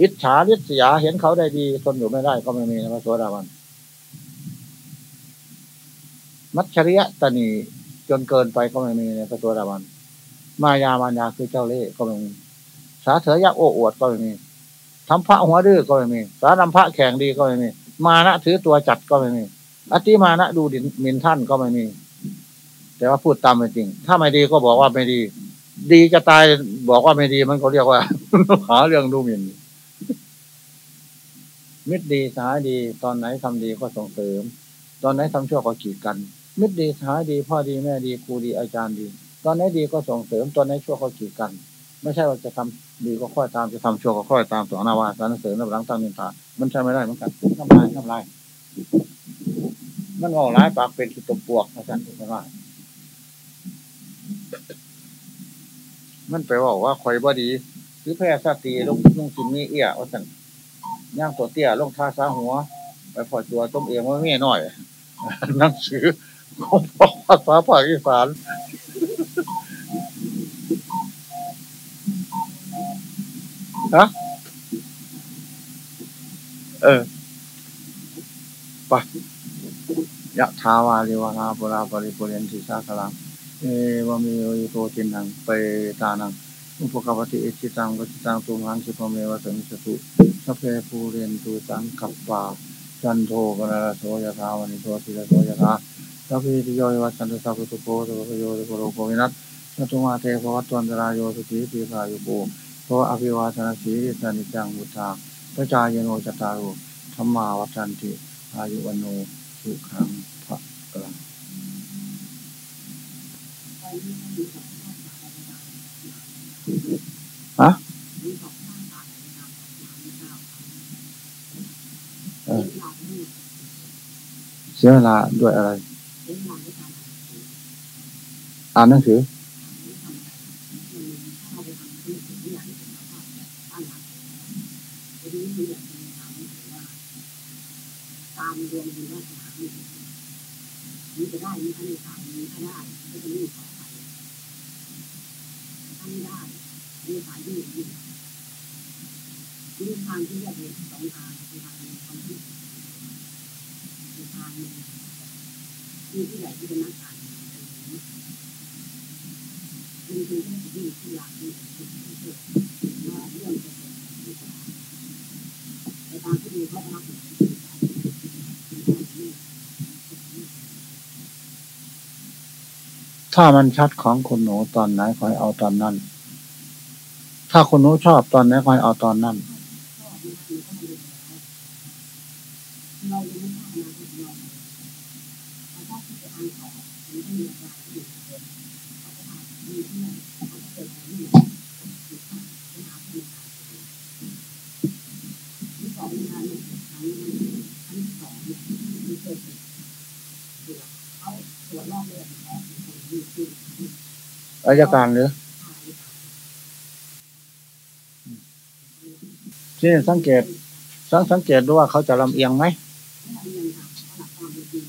อิจฉาริษยาเห็นเขาได้ดีทนอยู่ไม่ได้ก็ไม่มีพระสวสดาบันมัจฉริยะตนีจนเกินไปก็ไม่มีในพระสวสดาบันมายามานยาคือเจ้าเล่ห์ก็ไม่มีสาเถยะโอ้อวดก็ไม่มีทำพระหัวดื้อก็ไม่มีสารนำพระแข่งดีก็ไม่มี มานะถือตัวจัดก็ไม่มี อติมานะดูดินมินท่านก็ไม่มี แต่ว่าพูดตามเป็นจริง ถ้าไม่ดีก็บอกว่าไม่ดี ดีจะตายบอกว่าไม่ดีมันก็เรียกว่าหาเรื่องดูหมิ่นมิตรดีสหายดี ตอนไหนทำดีก็ส่งเสริม ตอนไหนทำชั่วก็ขีดกัน มิตรดีสหายดี พ่อดีแม่ดีครูดีอาจารย์ดี ตอนไหนดีก็ส่งเสริม ตอนไหนชั่วก็ขีดกัน ไม่ใช่ว่าจะทำดีก็ค่อยตามจะทำชั่วก็ค่อยตามสองนาวาสารเสริญนับหลังตั้งนินทามันใช่ไม่ได้เหมือนกันน้ำลายน้ำลายมันงอร้ายปากเป็นขีดตบปวกนะจ๊ะไม่ว่ามันไปบอกว่าคอยบ่ดีหรือแพ้ซาตีลงลงกินมีเอี้ยว่าสั่นย่างตัวเตี้ยลงท่าซาหัว ไปพอตัวต้มเองว่าเมียหน่อยนั่งสือของภาษาภาคอีสาน ฮะเออปะยะทาวาริวานาปุราปริปุเรนติสาคลังเอวามีโยโตตินังไปตานังอุปกปฏิเอจิตังวัจิตังตุมังสุภเมวะสมิสตุสัพเพภูเรนตุสังกัปปาจันโทปนารโสยถาวานิโทสิระโสยถาสัพพิติโยวัชันตสัพพุตโกตุโยตุโรโกวินัสสัตุมาเทภวัตวันตรายโยสุขีปีพายุโก เพราะอภิวาทนาสีสนิจังบุตาพระจายโนจตารุธรรมาวัชันติ อายุวโนสุขังพระกลังฮะเออเสียเวลาด้วยอะไร อ่านหนังสือ ตามดวงบุญวาสนามีมีจะได้มีก็ไม่ขาดมีก็ได้ก็จะมีต่อไปถ้าไม่ได้มีขายดีดีมีทางที่แยกเป็นสองทางคือทางหนึ่งความคิดคือทางหนึ่งมีที่ใหญ่ที่เป็นนักการเมืองเป็นคือที่ที่ที่หลักที่ที่ที่ที่มาเรื่องจะเป็นที่สองในทางที่ดีเขาก็นับถือ ถ้ามันชัดของคุณหนูตอนไหนคอยเอาตอนนั้น ถ้าคุณหนูชอบตอนไหนคอยเอาตอนนั้น เรายังไม่ทราบนะที่เราเราถ้าที่จะอ่านต่อมันก็มีอะไรที่อยู่เดิมเขาจะอ่านมีที่ไหนเขาจะเกิดอะไรที่อยู่ที่ข้างปัญหาที่มีการที่สองมีการหนึ่งครั้งครั้งที่สองเนี่ยมีเคยเกิดตรวจเขาตรวจรอบเลือดออกเป็นคนที่ที่ที่ อายการหรือที่สังเกตสังสังเกตดูว่าเขาจะลำเอียงไหมเรียนค่ะเขาหลักความเป็นจริง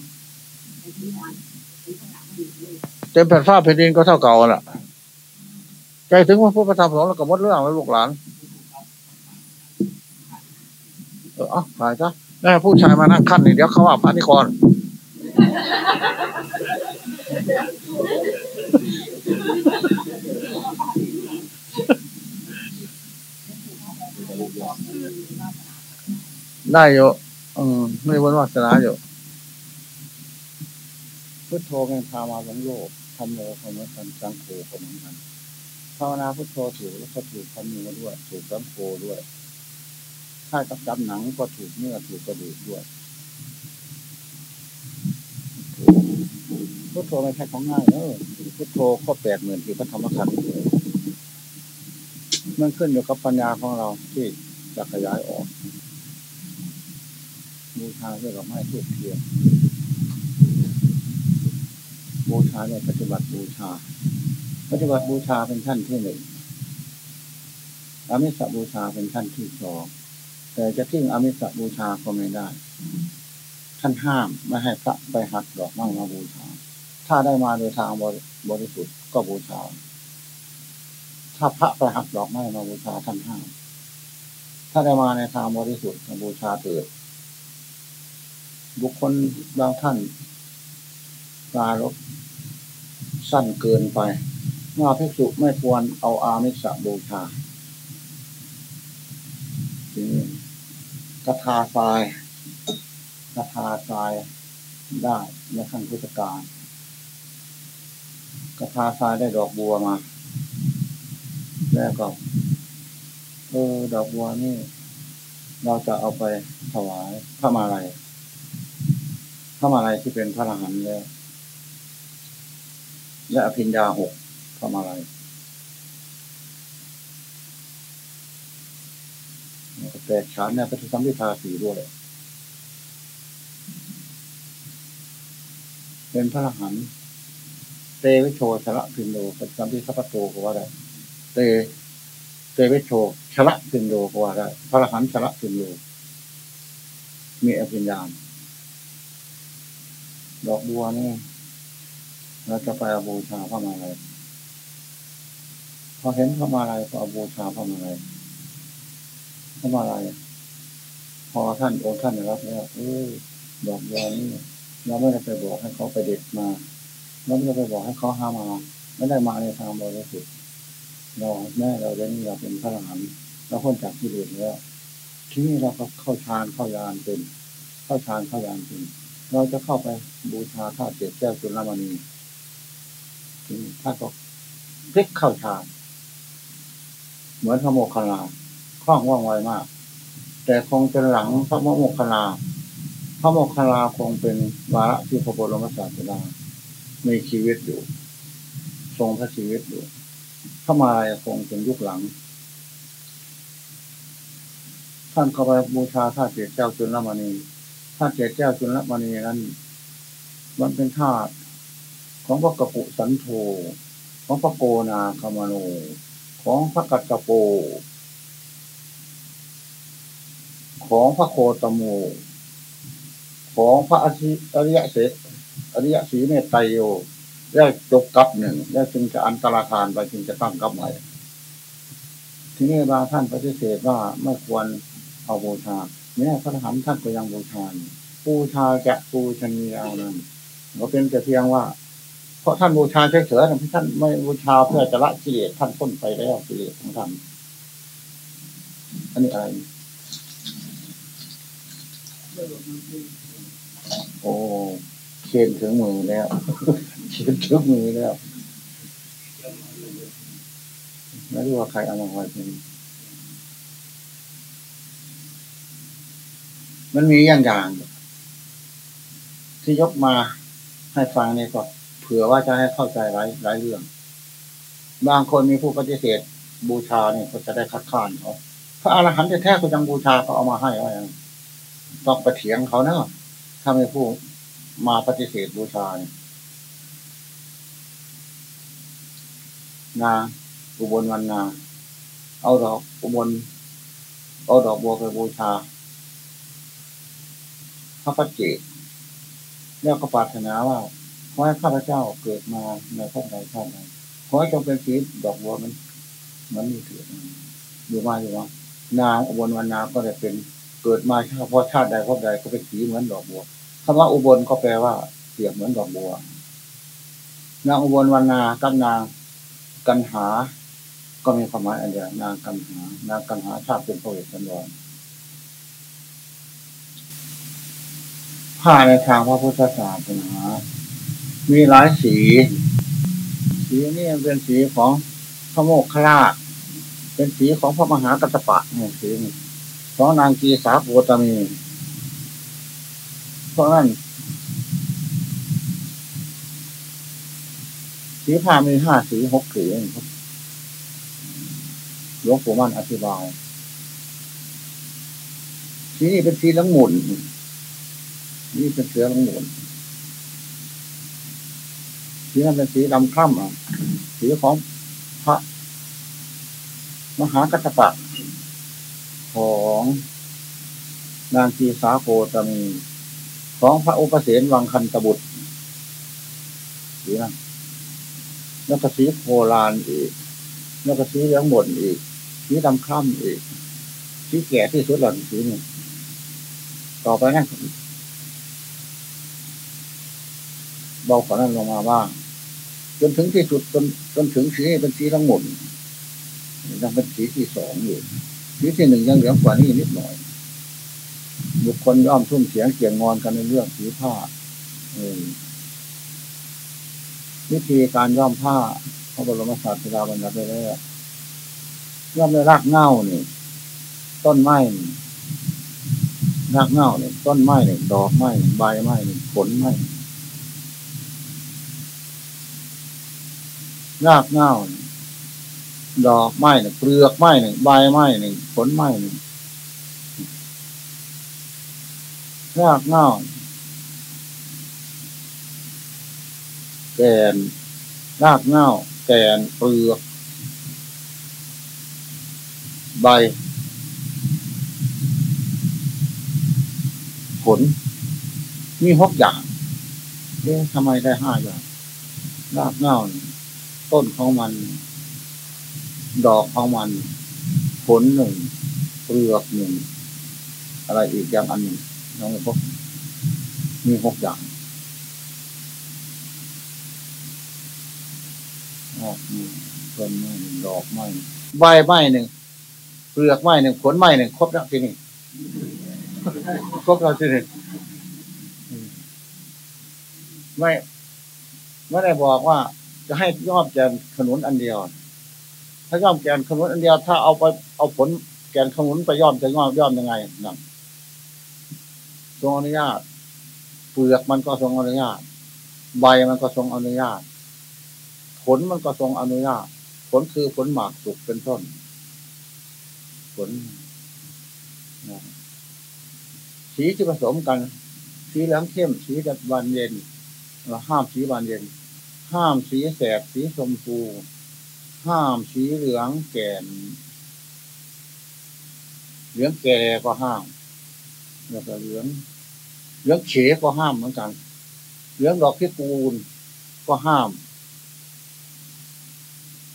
แต่ที่อ่านเป็นภาษาไม่ดีเลยเต็มแผ่นฟ้าแผ่นดินก็เท่าเก่าแหละใจถึงว่าพุทธธรรมสงแล้วก็มดเรื่องแล้วลูกหลาน เออเอาถ่ายซะได้ผู้ชายมานั่งขั้นนี่เดี๋ยวเขาว่าพระนิกร ได้อยู่อืมไม่วนวาสนาอยู่พุทโธเป็นพามาหลงโลกทำโมก็เหมือนกันสังโฆก็เหมือนกันภาวนาพุทโธถูกแล้วก็ถูกทำโมด้วย ถูกสังโฆด้วย ถ้ากับจำหนังก็ถูกเนื้อถูกกระดูกด้วย พุทโธไม่ใช่ของง่ายเนอะพุทโธข้อแปดหมื่นที่พระธรรมขันธ์มันขึ้นอยู่กับปัญญาของเราที่จะขยายออกบูชาด้วยดอกไม้ทูบเทียนบูชาเนี่ยปฏิบัติบูชา ปฏิบัติบูชาเป็นขั้นที่หนึ่งอามิสบูชาเป็นขั้นที่สองแต่จะทิ้งอามิสบูชาก็ไม่ได้ท่านห้ามไม่ให้พระไปหักดอกไม้มาบูชา ถ้าได้มาโดยทางบริสุทธิ์ก็บูชา ถ้าพระไปหักดอกไม้มาบูชาท่านห้ามถ้าได้มาในทางบริสุทธิ์บูชาเถิด บุคคลบางท่านปรารบสั้นเกินไปว่าภิกษุไม่ควรเอาอามิสบูชาทีนี้กระทาทรายกระทาทรายได้ในขั้นพุทธกาล กระทาทรายได้ดอกบัวมา แล้วก็เออดอกบัวนี่ เราจะเอาไปถวายพระมาลัยพระมาลัยที่เป็นพระอรหันต์แล้วและอภิญญาหกพระมาลัยแตกฉานเนี่ยก็จะสัมพิทาสีด้วย เป็นพระอรหันต์ เตวิโชชละพินโดเป็นสัมพิทัพโตก็ว่าได้เตเตวิโชชละพินโดก็ว่าได้พระอรหันต์ชละพินโดมีอภิญญาดอกบัวนี่เราจะไปอาบูชาพระมาลัยพอเห็นพระมาลัยก็อาบูชาพระมาลัยพระมาลัยพอท่านโองค์ท่านรับแล้วเออดอกบัวนี่เราไม่ได้ไปบอกให้เขาไปเด็ดมา เราไม่ได้ไปบอกให้เขาห้ามา ไม่ได้มาในทางบริสุทธิ์เราแม่เราเรียนเราเป็นพระอรหันต์เราพ้นจากที่เดือดแล้วที่นี่เราก็เข้าฌานเข้ายานเป็น เข้าฌานเข้ายานเป็นเราจะเข้าไปบูชาท่าเจ็ดแก้วจุลมณีที่นี่ท่าก็พลิกเข้าฌาน เหมือนพระโมคคัลลาคล่องว่องไวมาก แต่คงจะหลังพระโมคคัลลาพระโมคคัลลาคงเป็นวาระที่พระบรมศาสดา มีชีวิตอยู่ ทรงพระชีวิตอยู่พระมาลายคงเป็นยุคหลัง ท่านเข้าไปบูชาท่าเจ็ดเจ้าจุลมณีท่าเจ็ดเจ้าจุลมณีนั้น มันเป็นธาตุของพระกปุสันโธของพระโกนาคามโนของพระกัตตโป ของพระโคตโม ของพระอริยเส อริยสีเมตไตโยแล้วจบกับหนึ่งแล้วจึงจะอันตรธานไปจึงจะตั้งกับใหม่ทีนี้บาท่านปฏิเสธว่าไม่ควรเอาบูชาแม้พระธรรมท่านก็ยังบูชาบูชาจะบูชนีเอานั้นก็เป็นแต่เพียงว่า เพราะท่านบูชาเฉยๆท่านไม่บูชาเพื่อจะละกิเลสท่านพ้นไปแล้วกิเลสของท่านอันนี้อะไรโอ้ ขียนถึงมือแล้วเขียนถึงมือแล้วไม่รู้ว่าใครเอามาไว้ที่นี่มันมีอย่างอย่าง ที่ยกมาให้ฟังเนี่ยก็เผื่อว่าจะให้เข้าใจหลายหลายเรื่อง บางคนมีผู้ปฏิเสธ บูชาเนี่ยก็จะได้คัดค้านเขาพระอรหันต์แท้ๆก็ยังบูชาเขาเอามาให้ไว้ต้องไปเถียงเขาเนอะถ้าไม่พูด มาปฏิเสธบูชาเนี่ยนาอุบลวันนา เอาดอกอุบลเอาดอกบัวไปบูชาพระปัจเจกแล้วก็ปรารถนาว่าขอให้ข้าพเจ้าเกิดมาในภพใดชาติใดขอให้จงเป็นสีดอกบัวมันมันนี่ถืออยู่มาอยู่ว่านางอุบลวรรณาก็ได้เป็นเกิดมาชาติพอชาติใดพบใดก็เป็นสีเหมือนดอกบัว คำว่าอุบลก็แปลว่าเปรียบเหมือนดอกบัว นางอุบลวรรณากับนางกันหา ก็มีความหมายอันเดียวนางกันหา นางกันหาชาติเป็นพระเวสสันดรผ้าในทางพระพุทธศาสนา มีหลายสี สีนี้เป็นสีของพระโมกขลาชเป็นสีของพระมหากัตปะเนี่ยสีนี้ของนางกีสาโพตมี พราะนั้นสีผ้ามีห้าสีหกสีครับหลวงปู่มั่นอธิบาย สีนี้เป็นสีลังหมุนนี่เป็นเสือลังหมุนสีนั้นเป็นสีดำคล้ำอะสีของพระ มหากัตปะของนางกีสาโกตมี ของพระอุปเสนวังคันตบุตรสีนั้นแล้วก็สีโพลานอีกแล้วก็สีเหลืองหมดอีกสีดำคล้ำอีกสีแก่ที่สุดหล่อนสีนี้ต่อไปนะเบากว่านั้นลงมาบ้างจนถึงที่สุดจนจนถึงสีเป็นสีทั้งหมดยังเป็นสีที่สองอยู่สีที่หนึ่งยังเหลือกว่านี้นิดหน่อย บุคคลย่อมทุ่มเสียงเกี่ยงงอนกันในเรื่องสีผ้าวิธีการย่อมผ้าพระบรมศาสดาบรรดาไปแล้วย่อมได้รากเง่านี่ต้นไม้รากเง่าเนี่ยต้นไม้เนี่ยดอกไม้ใบไม้เนี่ยผลไม้รากเง่าดอกไม้เนี่ยเปลือกไม้หนึ่งใบไม้หนึ่งผลไม้หนึ่ง รากเง่าแกนรากเง่าแกนเปลือกใบ ผล มีหกอย่างเอ๊ะทำไมได้ห้าอย่าง รากเง่าต้นของมัน ดอกของมัน ผลหนึ่งเปลือกหนึ่งอะไรอีกอย่างอันหนึ่ง น้องพบมีหกอย่างออกหนึ่งต้นไม้หนึ่งดอกไม้ใบไม้หนึ่งเปลือกไม้หนึ่งผลไม้หนึ่งครบแล้วที่นี่ครบแล้วที่นี่ไม่ไม่ได้บอกว่า จะให้ยอมแกนขนุนอันเดียว ถ้ายอมแกนขนุนอันเดียว ถ้าเอาไปเอาผลแกนขนุนไปยอมจะยอมยอมยังไงนั่น ทรงอนุญาต เปลือกมันก็ทรงอนุญาต ใบมันก็ทรงอนุญาต ผลมันก็ทรงอนุญาต ผลคือผลหมากสุกเป็นต้น ผลสีที่ผสมกัน สีเหลืองเข้ม สีดับานเย็นเราห้ามสีบานเย็น ห้ามสีแสบสีชมพู ห้ามสีเหลืองแก่นเหลืองแก่ก็ห้ามแล้วก็เหลือง เหลืองเฉก็ห้ามเหมือนกันเหลืองดอกพิกูลก็ห้าม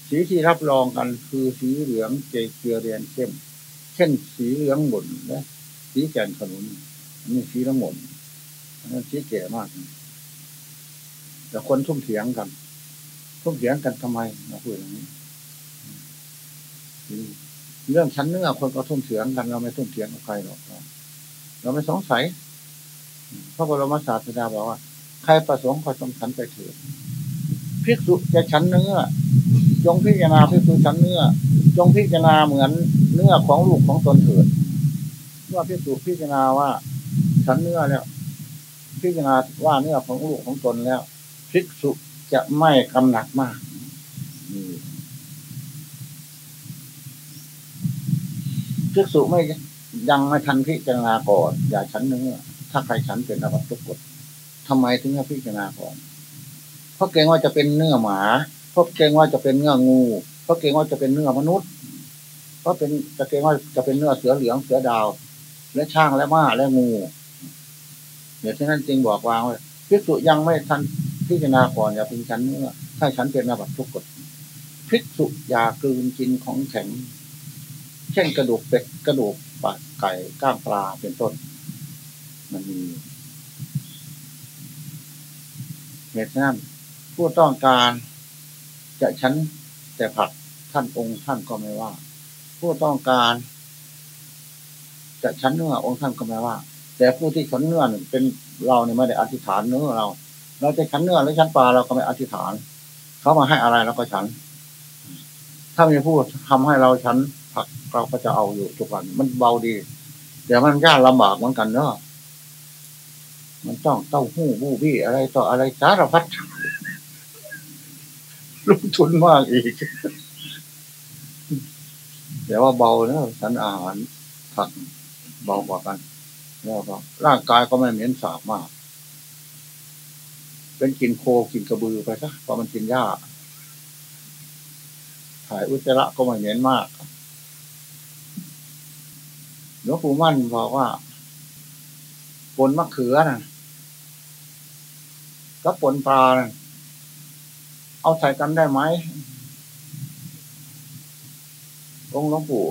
สีที่รับรองกันคือสีเหลืองเจเกลือเรียนเข้ม เช่นสีเหลืองหม่นและสีแก่นขนุนนี่สีทั้งหมดนั่นสีแก่มาก แต่คนทุ่มเถียงกัน ทุ่มเถียงกันทำไมมาพูดอย่างนี้เรื่องชั้นเนื้อคนก็ทุ่มเถียงกันเราไม่ทุ่มเถียงกับใครหรอกเราไม่สงสัย พระบรมศาสดาบอกว่า ใครประสงค์ก็ต้องฉันไปเถิดภิกษุจะฉันเนื้อจงพิจารณาภิกษุฉันเนื้อจงพิจารณาเหมือนเนื้อของลูกของตนเถิดเมื่อภิกษุพิจารณาว่า ฉันเนื้อแล้ว พิจารณาว่าเนื้อของลูกของตนแล้วภิกษุจะไม่กำหนักมากภิกษุไม่ยังไม่ทันพิจารณาก่อนอย่าฉันเนื้อ ถ้าใครฉันเป็นอบัตทุกกฎทำไมถึงให้พิจารณาก่อน เพราะเกรงว่าจะเป็นเนื้อหมา เพราะเกรงว่าจะเป็นเนื้องู เพราะเกรงว่าจะเป็นเนื้อมนุษย์ เพราะเป็นจะเกรงว่าจะเป็นเนื้อเสือเหลืองเสือดาว และช่างและม้าและงูเดี๋ยวที่นั้นจึงบอกวางไว้พิสุยังไม่ทันพิจารณาก่อนอย่าเป็นฉันเนื้อถ้าฉันเป็นอาบัตทุกกฎภิกษุอย่ากลืนกินของแข็ง เช่นกระดูกเป็ดกระดูกปลาไก่ก้างปลาเป็นต้น มันมีเหตุนั้นผู้ต้องการจะชั้นแต่ผักท่านองค์ท่านก็ไม่ว่า ผู้ต้องการ จะชั้นเนื้อองค์ท่านก็ไม่ว่า แต่ผู้ที่ชั้นเนื้อเป็นเราเนี่ยไม่ได้อธิษฐานเนื้อเรา เราจะชั้นเนื้อหรือชั้นปลาเราก็ไม่อธิษฐาน เขามาให้อะไรเราก็ชั้น ถ้ามีผู้ทำให้เราชั้นผักเราก็จะเอาอยู่ทุกวันมันเบาดีเดี๋ยวมันยากลำบากเหมือนกันเนอะ มันต้องเต้าหู้บู้บี้อะไรต่ออะไรสารพัดลงทุนมากอีกเดี๋ยวว่าเบาเนะฉันอาหารผักเบากว่ากัน แล้วก็ร่างกายก็ไม่เหม็นสาบมาก เป็นกินโคกินกระบือไปซะพราะมันกินหญ้าถ่ายอุจจาระก็ไม่เหม็นมากหลวงปู่มั่นบอกว่า ปนมะเขือนะก็ปนปลานะเอาใส่กันได้ไหมองค์หลวงปู่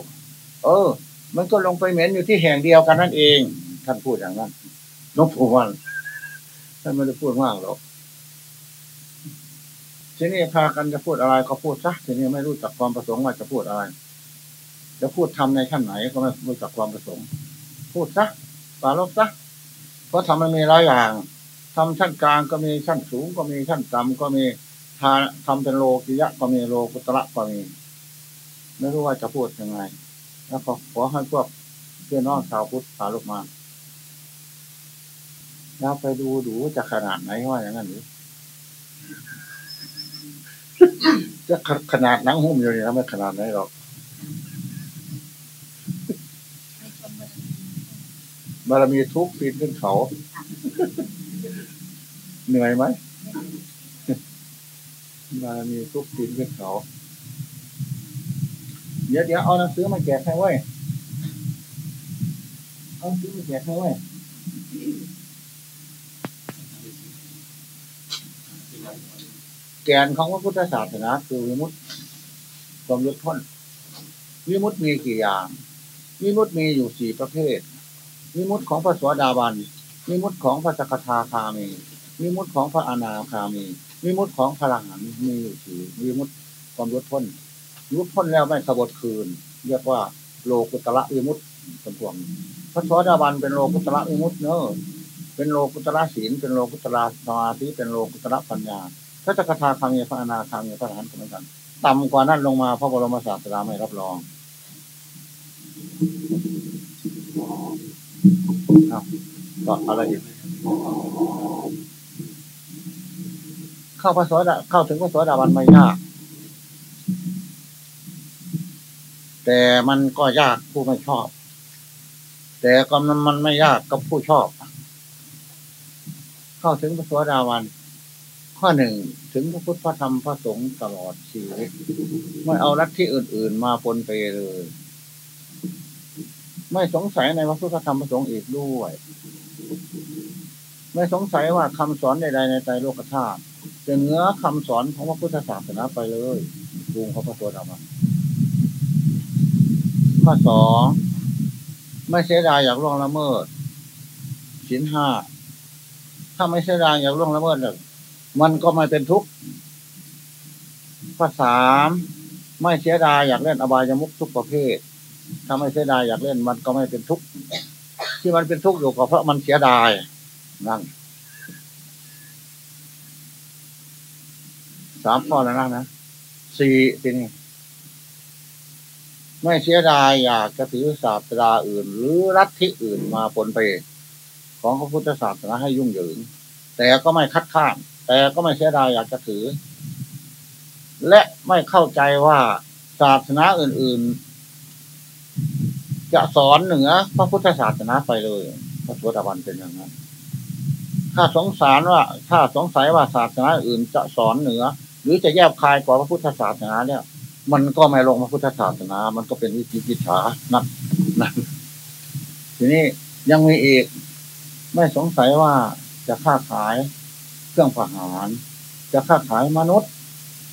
เออ มันก็ลงไปเหม็นอยู่ที่แห่งเดียวกันนั่นเอง ท่านพูดอย่างนั้นหลวงปู่มั่นท่านไม่ได้พูดมากหรอกทีนี้พากันจะพูดอะไรก็พูดซะทีนี้ไม่รู้จักความประสงค์ว่าจะพูดอะไรจะพูดทำในขั้นไหนก็ไม่รู้จักความประสงค์ พูดซะปาลบซะ เพราะทำมันมีหลายอย่างทำชั้นกลางก็มีชั้นสูงก็มีชั้นต่ำก็มีทาทำเป็นโลกิยะก็มีโลกุตระก็มี ไม่รู้ว่าจะพูดยังไง แล้วก็ขอให้พวกเพื่อนน้องชาวพุทธพาลูกมาแล้วไปดูดูจะขนาดไหนว่าอย่างนั้นหรือจะขนาดนังหุ้มอยู่นี่นะไม่ขนาดไหนหรอก บารมีทุกปีนขึ้นเขา เหนื่อยไหมบารมีทุกปีนขึ้นเขา เดี๋ยวเดี๋ยวเอาหนังสือมาแจกให้เว้ยเอาหนังสือมาแจกให้เว้ยแกนของพระพุทธศาสนาคือวิมุตติความยุดพ้นวิมุตติมีกี่อย่างวิมุตติมีอยู่สี่ประเภท วิมุติของพระสวสดาบันวิมุติของพระสกทาคามีวิมุติของพระอนาคามีวิมุติของพระหลังมีอยู่สี่วิมุติความยุดพ้นยุดพ้นแล้วไม่ขบฏคืน เรียกว่าโลกุตระวิมุตติเป็นพวงพระสวสดาบันเป็นโลกุตระวิมุติเนอะเป็นโลกุตระศีลเป็นโลกุตระสมาธิเป็นโลกุตระปัญญาพระจักทาคามีพระอนาคามีพระอรหันต์เหมือนกันต่ำกว่านั้นลงมาพระบรมศาสดาไม่รับรอง ครับก็อะไรอีกเข้าพระสวสดาเข้าถึงพระสวสดาวันไม่ยาก แต่มันก็ยากผู้ไม่ชอบ แต่ก็มันมันไม่ยากกับผู้ชอบ เข้าถึงพระสวสดาวันข้อหนึ่งถึงพระพุทธพระธรรมพระสงฆ์ตลอดชีวิตไม่เอาลัทธิอื่น ๆ มาปนไปเลย ไม่สงสัยในพระพุทธธรรมพระสงฆ์อีกด้วย ไม่สงสัยว่าคำสอนใดๆในใจโลกธาตุจะเนื้อคำสอนของพระพุทธศาสนาไปเลยดูเขาพระตัวดำข้อสองไม่เสียดายอยากล่วงละเมิดสินห้าถ้าไม่เสียดายอยากล่วงละเมิดเลยมันก็ไม่เป็นทุกข์ข้อสามไม่เสียดายอยากเล่นอบายมุกทุกประเภท ถ้าไม่เสียดายอยากเล่นมันก็ไม่เป็นทุกข์ที่มันเป็นทุกข์อยู่ก็เพราะมันเสียดายนั่นสามข้อแล้วนะนะสี่ทีนี้ไม่เสียดายอยากจะถือศาสตราอื่น หรือรัฐที่อื่นมาปนไปของพระพุทธศาสนาให้ยุ่งเหยิง แต่ก็ไม่คัดค้าน แต่ก็ไม่เสียดายอยากจะถือ และไม่เข้าใจว่าศาสนาอื่น ๆ จะสอนเหนือพระพุทธศาสนาไปเลยพระสวดาวันเป็นอย่างนั้นถ้าสงสารว่า ถ้าสงสัยว่าศาสนาอื่นจะสอนเหนือ หรือจะแยบคายกว่าพระพุทธศาสนาเนี่ย มันก็ไม่ลงพระพุทธศาสนา มันก็เป็นวิจิกิจฉานั่นนั่นทีนี้ยังมีอีกไม่สงสัยว่าจะค้าขายเครื่องประหาร จะค้าขายมนุษย์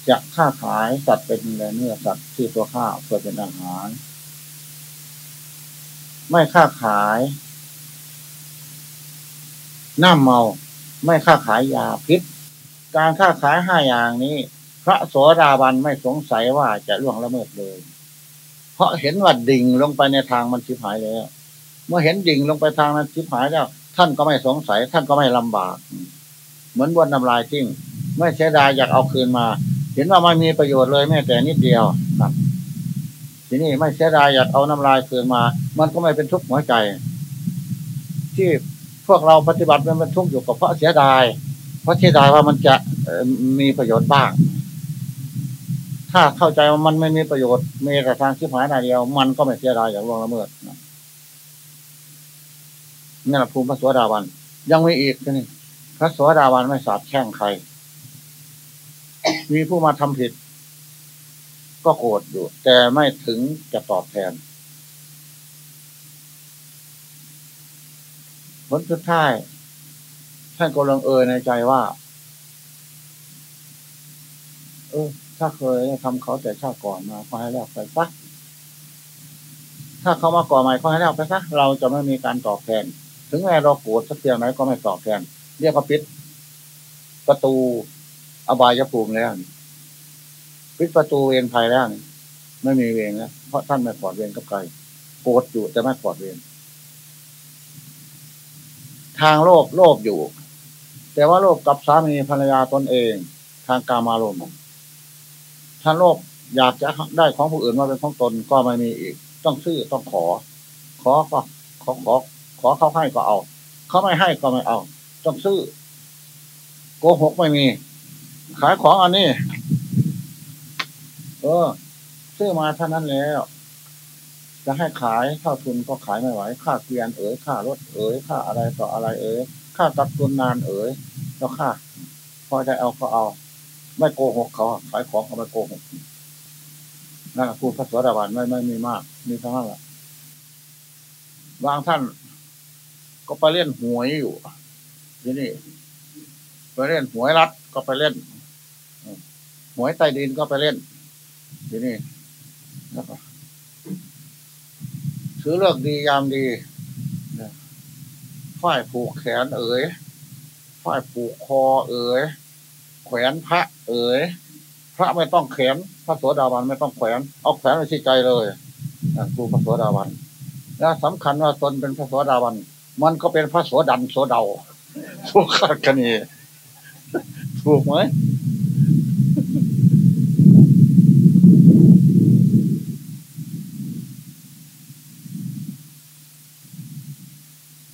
จะค้าขายสัตว์เป็นเนื้อสัตว์ที่ตัวข้าเพื่อเป็นอาหาร ไม่ค้าขายน้ำเมา ไม่ค้าขายยาพิษ การค้าขายห้าอย่างนี้ พระโสดาบันไม่สงสัยว่าจะล่วงละเมิดเลย เพราะเห็นว่าดิ่งลงไปในทางมันชิบหายแล้ว เมื่อเห็นดิ่งลงไปทางนั้นชิบหายแล้ว ท่านก็ไม่สงสัย ท่านก็ไม่ลำบาก เหมือนบนน้ำลายทิ้งไม่เสียดายอยากเอาคืนมา เห็นว่าไม่มีประโยชน์เลยแม้แต่นิดเดียวครับ ทีนี้ไม่เสียดายอยากเอาน้ำลายคืนมา มันก็ไม่เป็นทุกข์หัวใจ ที่พวกเราปฏิบัติมันเป็นทุกข์อยู่กับเพราะเสียดาย เพราะเสียดายว่ามันจะมีประโยชน์บ้าง ถ้าเข้าใจว่ามันไม่มีประโยชน์ มีแต่ทางชิบหายนาเดียว มันก็ไม่เสียดายอย่างล่วงละเมิดนี่แหละภูมิพระสวสดาวัน ยังไมีอีกนี่พระสวสดาวันไม่สาบแช่งใคร มีผู้มาทำผิด ก็โกรธอยู่ แต่ไม่ถึงจะตอบแทน ผลสุดท้ายท่านก็ลังเอยในใจว่า เออ ถ้าเคยทำเขาแต่ชาติก่อนมาขอให้แล้วไปซะถ้าเขามาก่อใหม่ขอให้แล้วไปซะเราจะไม่มีการตอบแทน ถึงแม้เราโกรธสักเพียงไหนก็ไม่ตอบแทน เรียกว่าปิด ประตู อบายภูมิแล้ว ปิดประตูเวรภัยแล้วไม่มีเวรแล้วเพราะท่านไม่ปลอดเวรกับใครโกรธอยู่แต่ไม่ปลอดเวรทางโลกโลภอยู่ แต่ว่าโลภกับสามีภรรยาตนเอง ทางกามารมณ์ท่านโลภอยากจะได้ของผู้อื่นมาเป็นของตนก็ไม่มีอีก ต้องซื้อต้องขอ ขอก็ขอขอขอเขาให้ก็เอา เขาไม่ให้ก็ไม่เอา ต้องซื้อโกหกไม่มี ขายของอันนี้ เออซื้อมาเท่านั้นแล้ว จะให้ขายเท่าทุนก็ขายไม่ไหว ค่าเกวียนเอ๋ยค่ารถเอ๋ยค่าอะไรต่ออะไรเอ๋ยค่าตัดตุนนานเอ๋ยแล้วค่าพอจะเอาก็เอา ไม่โกหกเขาขายของเขาไม่โกหกนั่นพูดพระสวัสดิบาลไม่ไม่มีมาก มีเท่านั้นแหละบางท่านก็ไปเล่นหวยอยู่ที่นี่ไปเล่นหวยรัดก็ไปเล่นหวยใต้ดินก็ไปเล่น ที่นี่ซื้อเลือกดียามดีฝ้ายผูกแขนเอ๋ยฝ้ายผูกคอเอ๋ยแขวนพระ เอ๋ยพระไม่ต้องแขวนพระโสดาบันไม่ต้องแขวนเอาแขวนไว้ที่ใจเลยครูพระโสดาบันแล้วสำคัญว่าตนเป็นพระโสดาบันมันก็เป็นพระโสดันโสเดาถูกขัดกันนี่ถูกไหม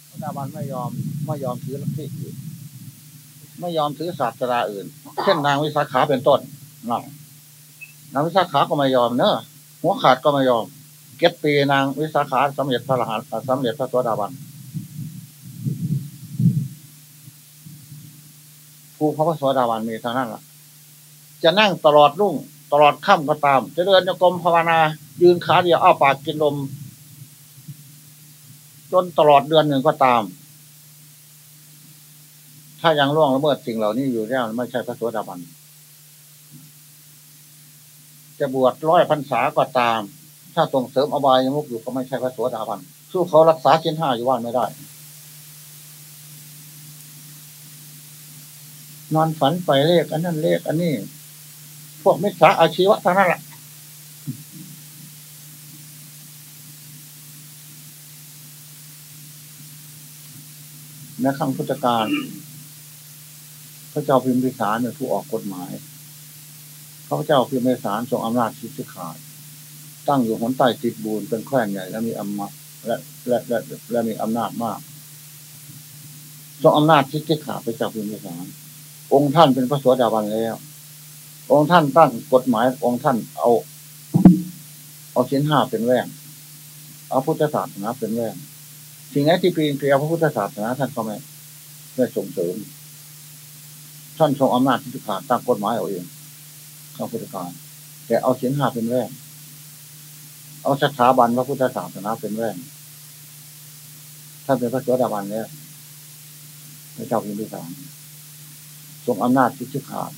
พระดาบัน ไม่ยอมไม่ยอมถือลัทธิอื่นไม่ยอมถือศาสนาอื่น เช่นนางวิสาขาเป็นต้นนางวิสาขาก็ไม่ยอมเนอะหัวขาดก็ไม่ยอม เก็บปีนางวิสาขาสำเร็จพระรหัสสำเร็จพระตัวดาบันผู้พระสวสดาวันมีเท่านั้นล่ะ จะนั่งตลอดรุ่ง ตลอดค่ำก็ตาม จะเดินโยกรมภาวนา ยืนขาเดียวอ้าปากกินลมจนตลอดเดือนหนึ่งก็ตาม ถ้ายังล่วงละเมิดสิ่งเหล่านี้อยู่แล้วไม่ใช่พระสวสดาบัน จะบวชร้อยพรรษาก็ตาม ถ้าตรงเสริมอบายมุกอยู่ก็ไม่ใช่พระสวสดาบัน สู้เขารักษาชิ้นห้าอยู่ว่านไม่ได้ นอนฝันไปเลขอันนั้นเลขอันนี้ พวกมิจฉาอาชีวะทั้งนั้นแหละในครั้งพุทธกาล พระเจ้าพิมพิสารเนี่ยผู้ออกกฎหมายพระเจ้าพิมพิสารทรงอำนาจชิดขาด ตั้งอยู่หนใต้ติดบูนเป็นแคว้นใหญ่และมีอำนาจและและและและมีอำนาจมากทรงอำนาจชิดขาดพระเจ้าพิมพิสาร องค์ท่านเป็นพระสวสดาบันแล้ว องค์ท่านตั้งกฎหมาย องค์ท่านเอาเอาชิ้นห้าเป็นแรงเอาพุทธศาสนาเป็นแรงสิ่งไหนที่ปีนเกลียวพระพุทธศาสนาท่านก็ไม่ไม่ส่งเสริม ท่านทรงอำนาจที่ขาดตั้งกฎหมายเอาเองข้าพุทธการ แต่เอาเสียงหาเป็นแรกเอาสถาบันพระพุทธศาสนาเป็นแรกท่านเป็นพระเจ้าดาบันแล้วพระเจ้าพิมพิสารทรงอำนาจที่ขาด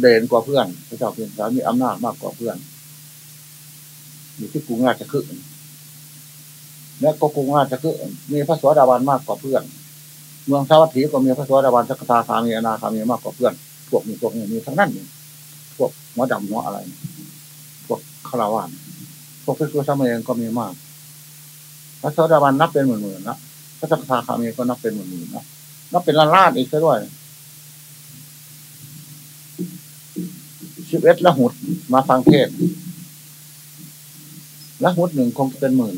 เด่นกว่าเพื่อน พระเจ้าเพียงสามีอำนาจมากกว่าเพื่อนอยู่ที่กรุงราชคฤห์และก็กรุงราชคฤห์มีพระสวัสดิบาลมากกว่าเพื่อน เมืองสาวัตถีก็มีพระสวัสดิบาลสักตาคามีอนาคามีมากกว่าเพื่อนพวกนี้พวกนี้มีทั้งนั้นพวกหัวดำหัวอะไร พวกคาราวานพวกพระสุสามเองก็มีมาก พระสวัสดิบาลนับเป็นหมื่นๆนะพระสักตาคามีก็นับเป็นหมื่นๆนะนับเป็นล้านล้านอีกซะด้วยสิบเอ็ดละหุดมาฟังเทศละหุดหนึ่งคงเป็นหมื่น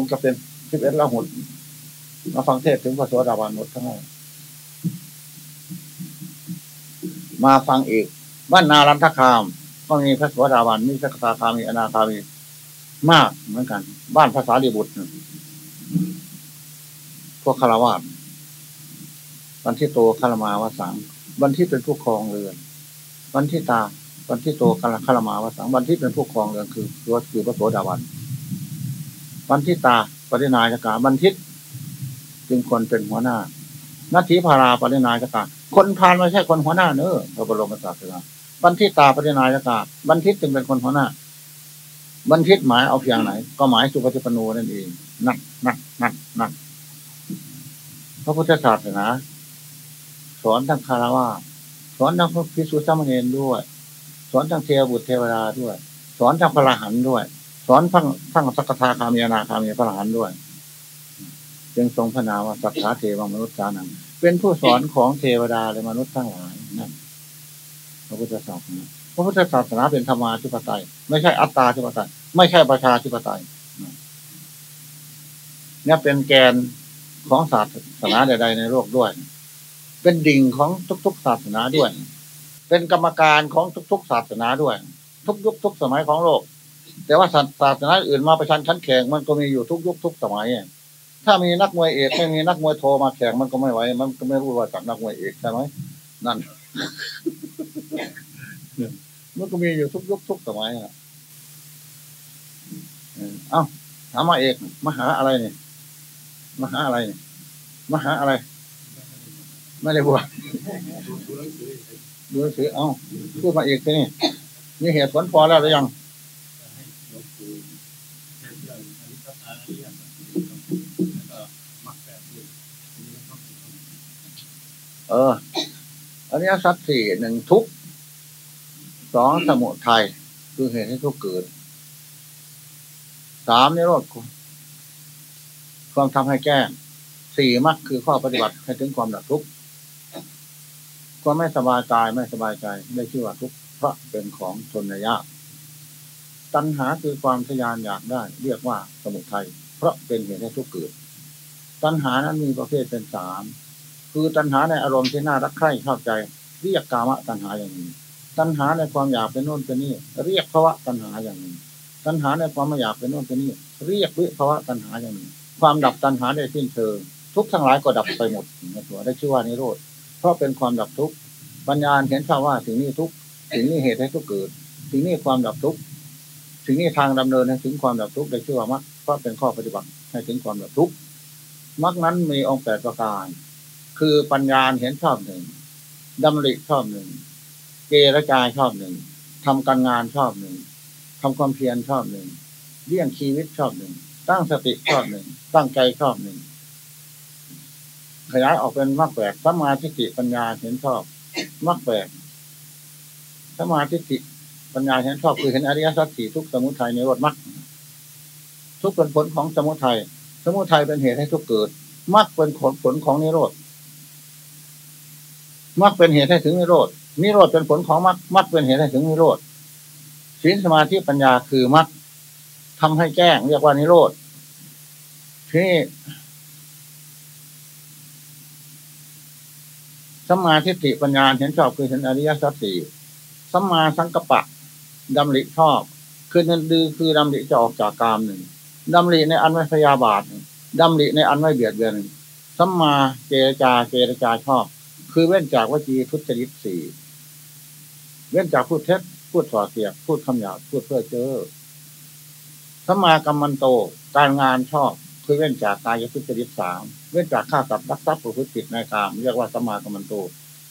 งจะเป็นสิบเอ็ดละหุดมาฟังเทศถึงพระสวัสดิบาลหมดทั้งนั้นมาฟังอีกบ้านนารันทคาม ก็มีพระสวัสดิบาลมีสักตาคามีอนาคามีมากเหมือนกัน บ้านภาษาลีบุตร พวกคารวาสวันที่โตคารมาวสังวันที่เป็นผู้ครองเรือน วันที่ตา วันที่โตคารคารมาวสังวันที่เป็นผู้ครองเรือนคือคือคือพระโสดาบัน วันที่ตาปรินายกาบันทิต จึงคนเป็นหัวหน้านาทีพาราปรินายกาคนพานไม่ใช่คนหัวหน้าเนอพระบรมศาสดาบันทิตาปรินายกาบันทิตจึงเป็นคนหัวหน้า บันทิตหมายเอาเพียงไหน ก็หมายสุปฏิปโนนั่นเองนั่นนั่นนั่นนั่นพระพุทธศาสนาสอนทั้งคารวะสอนทั้งพระพิสุสมเณรด้วย สอนทั้งเทวบุตรเทวดาด้วย สอนทั้งพระรหันด้วย สอนทั้งทั้งสักทาคามีนาคามีพระรหันด้วยจึงทรงพระนามว่าสักขาเทวมนุษย์สานังเป็นผู้สอนของเทวดาและมนุษย์ทั้งหลายนั่นพระพุทธศาสนาพระพุทธศาสนาเป็นธรรมาธิปไตย ไม่ใช่อัตตาธิปไตย ไม่ใช่ประชาธิปไตยเนี่ยเป็นแกนของศาสนาใด ๆ ในโลกด้วย เป็นดิ่งของทุกๆศาสนาด้วย เป็นกรรมการของทุกๆศาสนาด้วย ทุกยุคทุกสมัยของโลก แต่ว่าศาสนาอื่นมาประชันขันแข่งมันก็มีอยู่ทุกยุคทุกสมัยถ้ามีนักมวยเอกไม่มีนักมวยโทมาแข่งมันก็ไม่ไหวมันก็ไม่รู้ว่าจากนักมวยเอกใช่ไหมนั่นมันก็มีอยู่ทุกยุคทุกสมัยอะเอ้าถามมาเอกมหาอะไรเนี่ยมหาอะไรเนี่ยมหาอะไร ไม่ได้บวชดูหนังสือเอ้าพูดมาเอกนี่มีเหตุผลพอแล้วหรือยัง เอออันนี้สัตว์สี่หนึ่งทุกสองสมุทัยคือเหตุให้ทุกเกิดสามนิโรธความทำให้แก้สี่มักคือข้อปฏิบัติให้ถึงความดับทุกข์ความไม่สบายกายไม่สบายใจได้ชื่อว่าทุกข์เพราะเป็นของทนระยะตัณหาคือความทยานอยากได้ เรียกว่าสมุทัยเพราะเป็นเหตุให้ทุกข์เกิด ตัณหานั้นมีประเภทเป็นสาม คือตัณหาในอารมณ์ที่น่ารักใคร่ชอบใจ เรียกกามะตัณหาอย่างนี้ ตัณหาในความอยากเป็นโน่นเป็นนี่เรียกภาวะตัณหาอย่างนี้ ตัณหาในความไม่อยากเป็นโน่นเป็นนี่เรียกวิภาวะตัณหาอย่างนี้ ความดับตัณหาได้สิ้นเชิงทุกทั้งหลายก็ดับไปหมดในตัวได้ชื่อว่านิโรธเพราะเป็นความดับทุกข์ปัญญาเห็นชาว่าสิ่งนี้ทุกสิ่งนี้เหตุให้ทุกเกิด สิ่งนี้ความดับทุกข์สิ่งนี้ทางดำเนินให้ถึงความดับทุกข์ได้ชื่อว่ามรรคเพราะเป็นข้อปฏิบัติให้ถึงความดับทุกข์มรรคนั้นมีองค์แปดประการ คือปัญญาเห็นชอบหนึ่งดำริชอบหนึ่งเกรจายชอบหนึ่งทำการงานชอบหนึ่งทำความเพียรชอบหนึ่งเลี้ยงชีวิตชอบหนึ่งตั้งสติชอบหนึ่งตั้งใจชอบหนึ่งขยายออกเป็นมรรคแปดสมาธิิปัญญาเห็นชอบมรรคแปดสมาธิิปัญญาเห็นชอบคือเห็นอริยสัจสี่ทุกสมุทัยในรถมรรคทุกเป็นผลของสมุทัยสมุทัยเป็นเหตุให้ทุกเกิดมรรคเป็นผลผลของนิโรธ มรรคเป็นเหตุให้ถึงนิโรธนิโรธเป็นผลของมรรคมรรคเป็นเหตุให้ถึงนิโรธศีลสมาธิปัญญาคือมรรคทำให้แจ้งเรียกว่านิโรธที่สัมมาทิฏฐิปัญญาเห็นชอบคือเห็นอริยสัจสี่สัมมาสังกปะดำริชอบ คือนั่นดือคือดำริจะออกจากกามหนึ่งดำริในอันไม่พยาบาทดำริในอันไม่เบียดเบียนสัมมาเจรจาเจรจาชอบ คือเว้นจากวจีทุจริตสี่เว้นจากพูดเท็จพูดส่อเสียดพูดคำหยาบพูดเพื่อเจอสัมมากรรมันโต การงานชอบคือเว้นจากกายทุจริตสามเว้นจากฆ่าสัตว์รักทรัพย์ประพฤติผิดในกามเรียกว่าสัมมากัมมันโต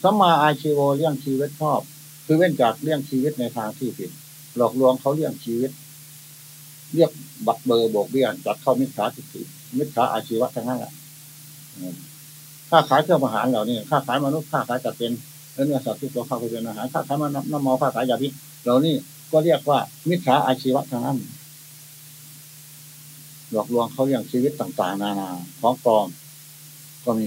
สัมมาอาชีโวเลี้ยงชีวิตชอบ คือเว้นจากเลี้ยงชีวิตในทางที่ผิด หลอกลวงเขาเลี้ยงชีวิต เรียกบัตรเบอร์โบกเบี้ยจัดเข้ามิจฉาทิฏฐิมิจฉาอาชีวะทั้งนั้นแหละ ค่าขายเครื่องอาหารเหล่านี้ค่าขายมนุษย์ค่าขายจัดเป็นเนื้อสัตว์ที่ตัวเข้าไปเป็นอาหารค่าขายมันน้ำมอค่าขายยาพิษเหล่านี้ก็เรียกว่ามิจฉาอาชีวะทั้งนั้นหลอกลวงเขาเลี้ยงชีวิตต่าง ๆ นานาของปลอม ก็มี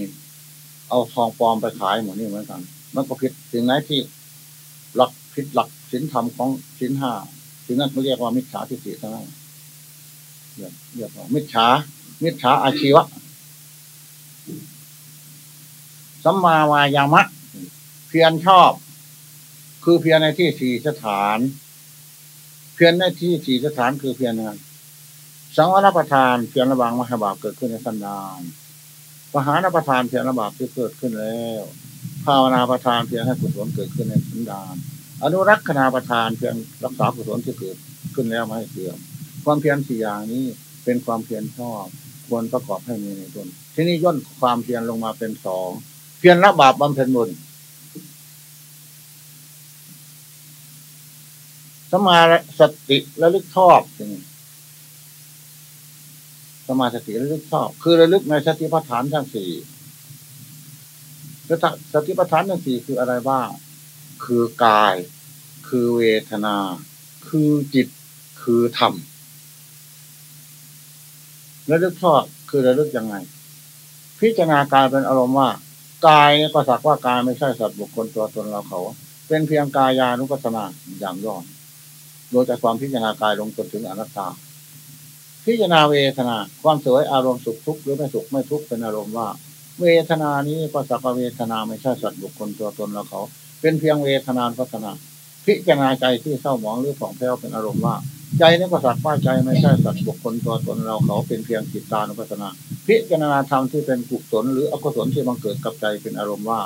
เอาทองปลอมไปขายเหมือนนี่เหมือนกันมันก็ผิดสิ่งไหนที่หลักผิดหลักศีลธรรมของศีลห้าสิ่งนั้นเขาเรียกว่ามิจฉาทิฏฐิทั้งนั้นเรียกเรียกว่ามิจฉามิจฉาอาชีวะ สัมมาวายามะ เพียรชอบ คือเพียรในที่สี่สถาน เพียรในที่สี่สถานคือเพียรงานสังวรประทานเพียรระบางมหาบาปเกิดขึ้นในสันดานปหานประทานเพียรระบาปที่เกิดขึ้นแล้วภาวนาประทานเพียรให้กุศลเกิดขึ้นในสันดานอนุรักษณาประทานเพียรรักษากุศลที่เกิดขึ้นแล้วไม่ให้เสื่อมความเพียรสี่อย่างนี้เป็นความเพียรชอบควรประกอบให้มีในตนที่นี้ย่นความเพียรลงมาเป็นสอง พียรละบาปบำเพ็ญบุญสมาสติระลึกชอบสมาสติระลึกชอบ คือระลึกในสติปัฏฐานทั้งสี่สติปัฏฐานทั้งสี่คืออะไรบ้าง คือกาย คือเวทนา คือจิต คือธรรมระลึกชอบ คือระลึกยังไง พิจารณากายเป็นอารมณ์ว่า กายก็สักว่ากายไม่ใช่สัตว์บุคคลตัวตนเราเขา เป็นเพียงกายานุปัสสนาอย่างย่อโดยจากความพิจารณากายลงจนถึงอนัตตา พิจารณาเวทนา ความสวยอารมณ์สุขทุกข์หรือไม่สุขไม่ทุกข์เป็นอารมณ์ว่า เวทนานี้ก็สักว่าเวทนาไม่ใช่สัตว์บุคคลตัวตนเราเขา เป็นเพียงเวทนาพัฒนา พิจารณาใจที่เศร้าหมองหรือผ่องแผ้วเป็นอารมณ์ว่า ใจนี่ก็สักว่าใจไม่ใช่สัตว์บุคคลตัวตนเราเขาเป็นเพียงจิตตานุปัสสนา พิจารณาธรรมที่เป็นกุศลหรืออกุศลที่บังเกิดกับใจเป็นอารมณ์ว่า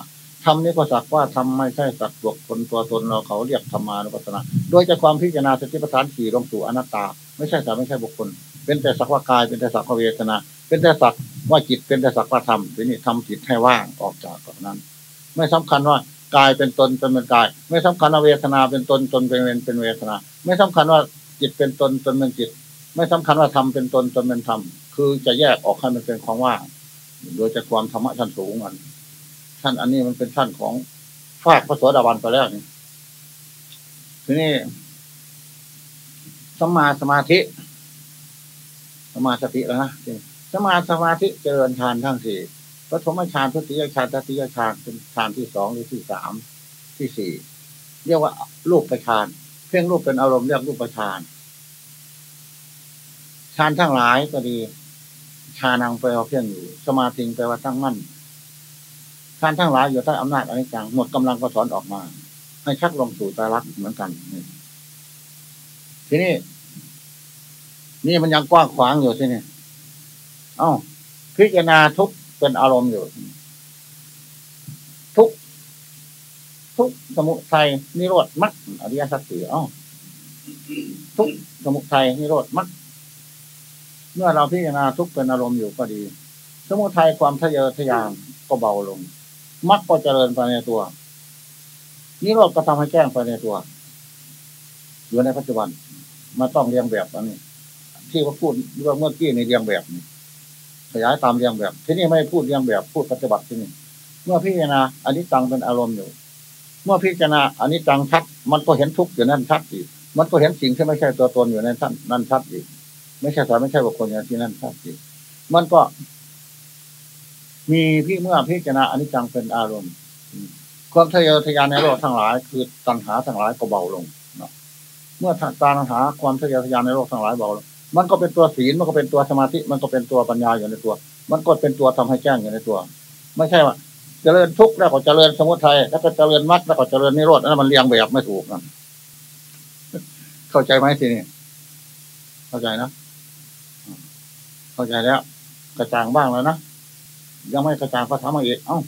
ธรรมนี้ก็สักว่าธรรมไม่ใช่สัตว์บุคคลตัวตนเราเขาเรียกธรรมานุปัสสนา โดยจากความพิจารณาสติปัฏฐานสี่ลงสู่อนัตตา ไม่ใช่สัตว์ไม่ใช่บุคคล เป็นแต่สักว่ากายเป็นแต่สักว่าเวทนา เป็นแต่สักว่าจิตเป็นแต่สักว่าธรรมทีนี้ทำจิตให้ว่างออกจากตรงนั้น ไม่สำคัญว่ากายเป็นตนตนเป็นกาย ไม่สำคัญว่าเวทนาเป็นตนตนเป็นเวรเป็นเวทนา ไม่สำคัญว่า จิตเป็นตนตนเป็นจิต ไม่สำคัญว่าธรรมเป็นตนตนเป็นธรรมคือจะแยกออกให้มันเป็นของว่างโดยจากความธรรมะชั้นสูงมันท่านอันนี้มันเป็นท่านของฟากพระโสดาบันไปแล้วนี่ทีนี้สมาสมาธิสมาสติแล้วนะสมาสมาธิเจริญฌานทั้งสี่ปฐมฌานทุติยฌานตติยฌานเป็นฌานที่สองหรือที่สามที่สี่เรียกว่ารูปไปฌาน เพ่งรูปเป็นอารมณ์เรียกรูปฌานฌานทั้งหลายก็ดีฌานังแปลว่าเพ่งอยู่ สมาธิแปลว่าตั้งมั่นฌานทั้งหลายอยู่ใต้อำนาจอนิจจังหมดกำลังก็สอนออกมา ให้ชักลงสู่ตาลักเหมือนกันทีนี้ นี่มันยังกว้างขวางอยู่ที่นี่เอ้าพิจารณาทุกเป็นอารมณ์อยู่ ทุกสมุทัยนิโรธมัดอริยสัจสี่อ้าทุกสมุทัยนิโรธมัดเมื่อเราพิจารณาทุกเป็นอารมณ์อยู่ก็ดี สมุทัยความทะเยอทะยานก็เบาลงมักก็เจริญไปในตัวนิโรธก็ทำให้แจ้งไปในตัว อยู่ในปัจจุบันมาต้องเรียงแบบอันนี้ที่ว่าพูดว่าเมื่อกี้ในเรียงแบบขยายตามเรียงแบบ ที่นี่ไม่พูดเรียงแบบพูดปฏิบัติที่นี่เมื่อพิจารณาอันนี้ตังเป็นอารมณ์อยู่ เมื่อพิจารณาอันนี้จังชัด มันก็เห็นทุกข์อยู่นั่นชัดอีก มันก็เห็นสิ่งที่ไม่ใช่ตัวตนอยู่ในท่านนั่นชัดอีก ไม่ใช่สารไม่ใช่บุคคลอย่างที่นั่นชัดอีก มันก็ มีพี่เมื่อพิจารณาอันนี้จังเป็นอารมณ์ ความทะเยอทะยานในโลกทั้งหลาย คือตัณหาทั้งหลายก็เบาลงเนาะเมื่อตัณหาความทะเยอทะยานในโลกทั้งหลายเบาลงมันก็เป็นตัวศีลมันก็เป็นตัวสมาธิ มันก็เป็นตัวปัญญาอยู่ในตัว มันก็เป็นตัวทำให้แจ้งอยู่ในตัว ไม่ใช่ว่า เจริญทุกข์แล้วก็เจริญสมุทัยแล้วก็เจริญมรรคแล้วก็เจริญนิโรธนั่นมันเรียงแบบไม่ถูกนะเข้าใจไหมทีนี้เข้าใจนะเข้าใจแล้ว กระจ่างบ้างแล้วนะยังไม่กระจ่างก็ทำมาอีกเอ้า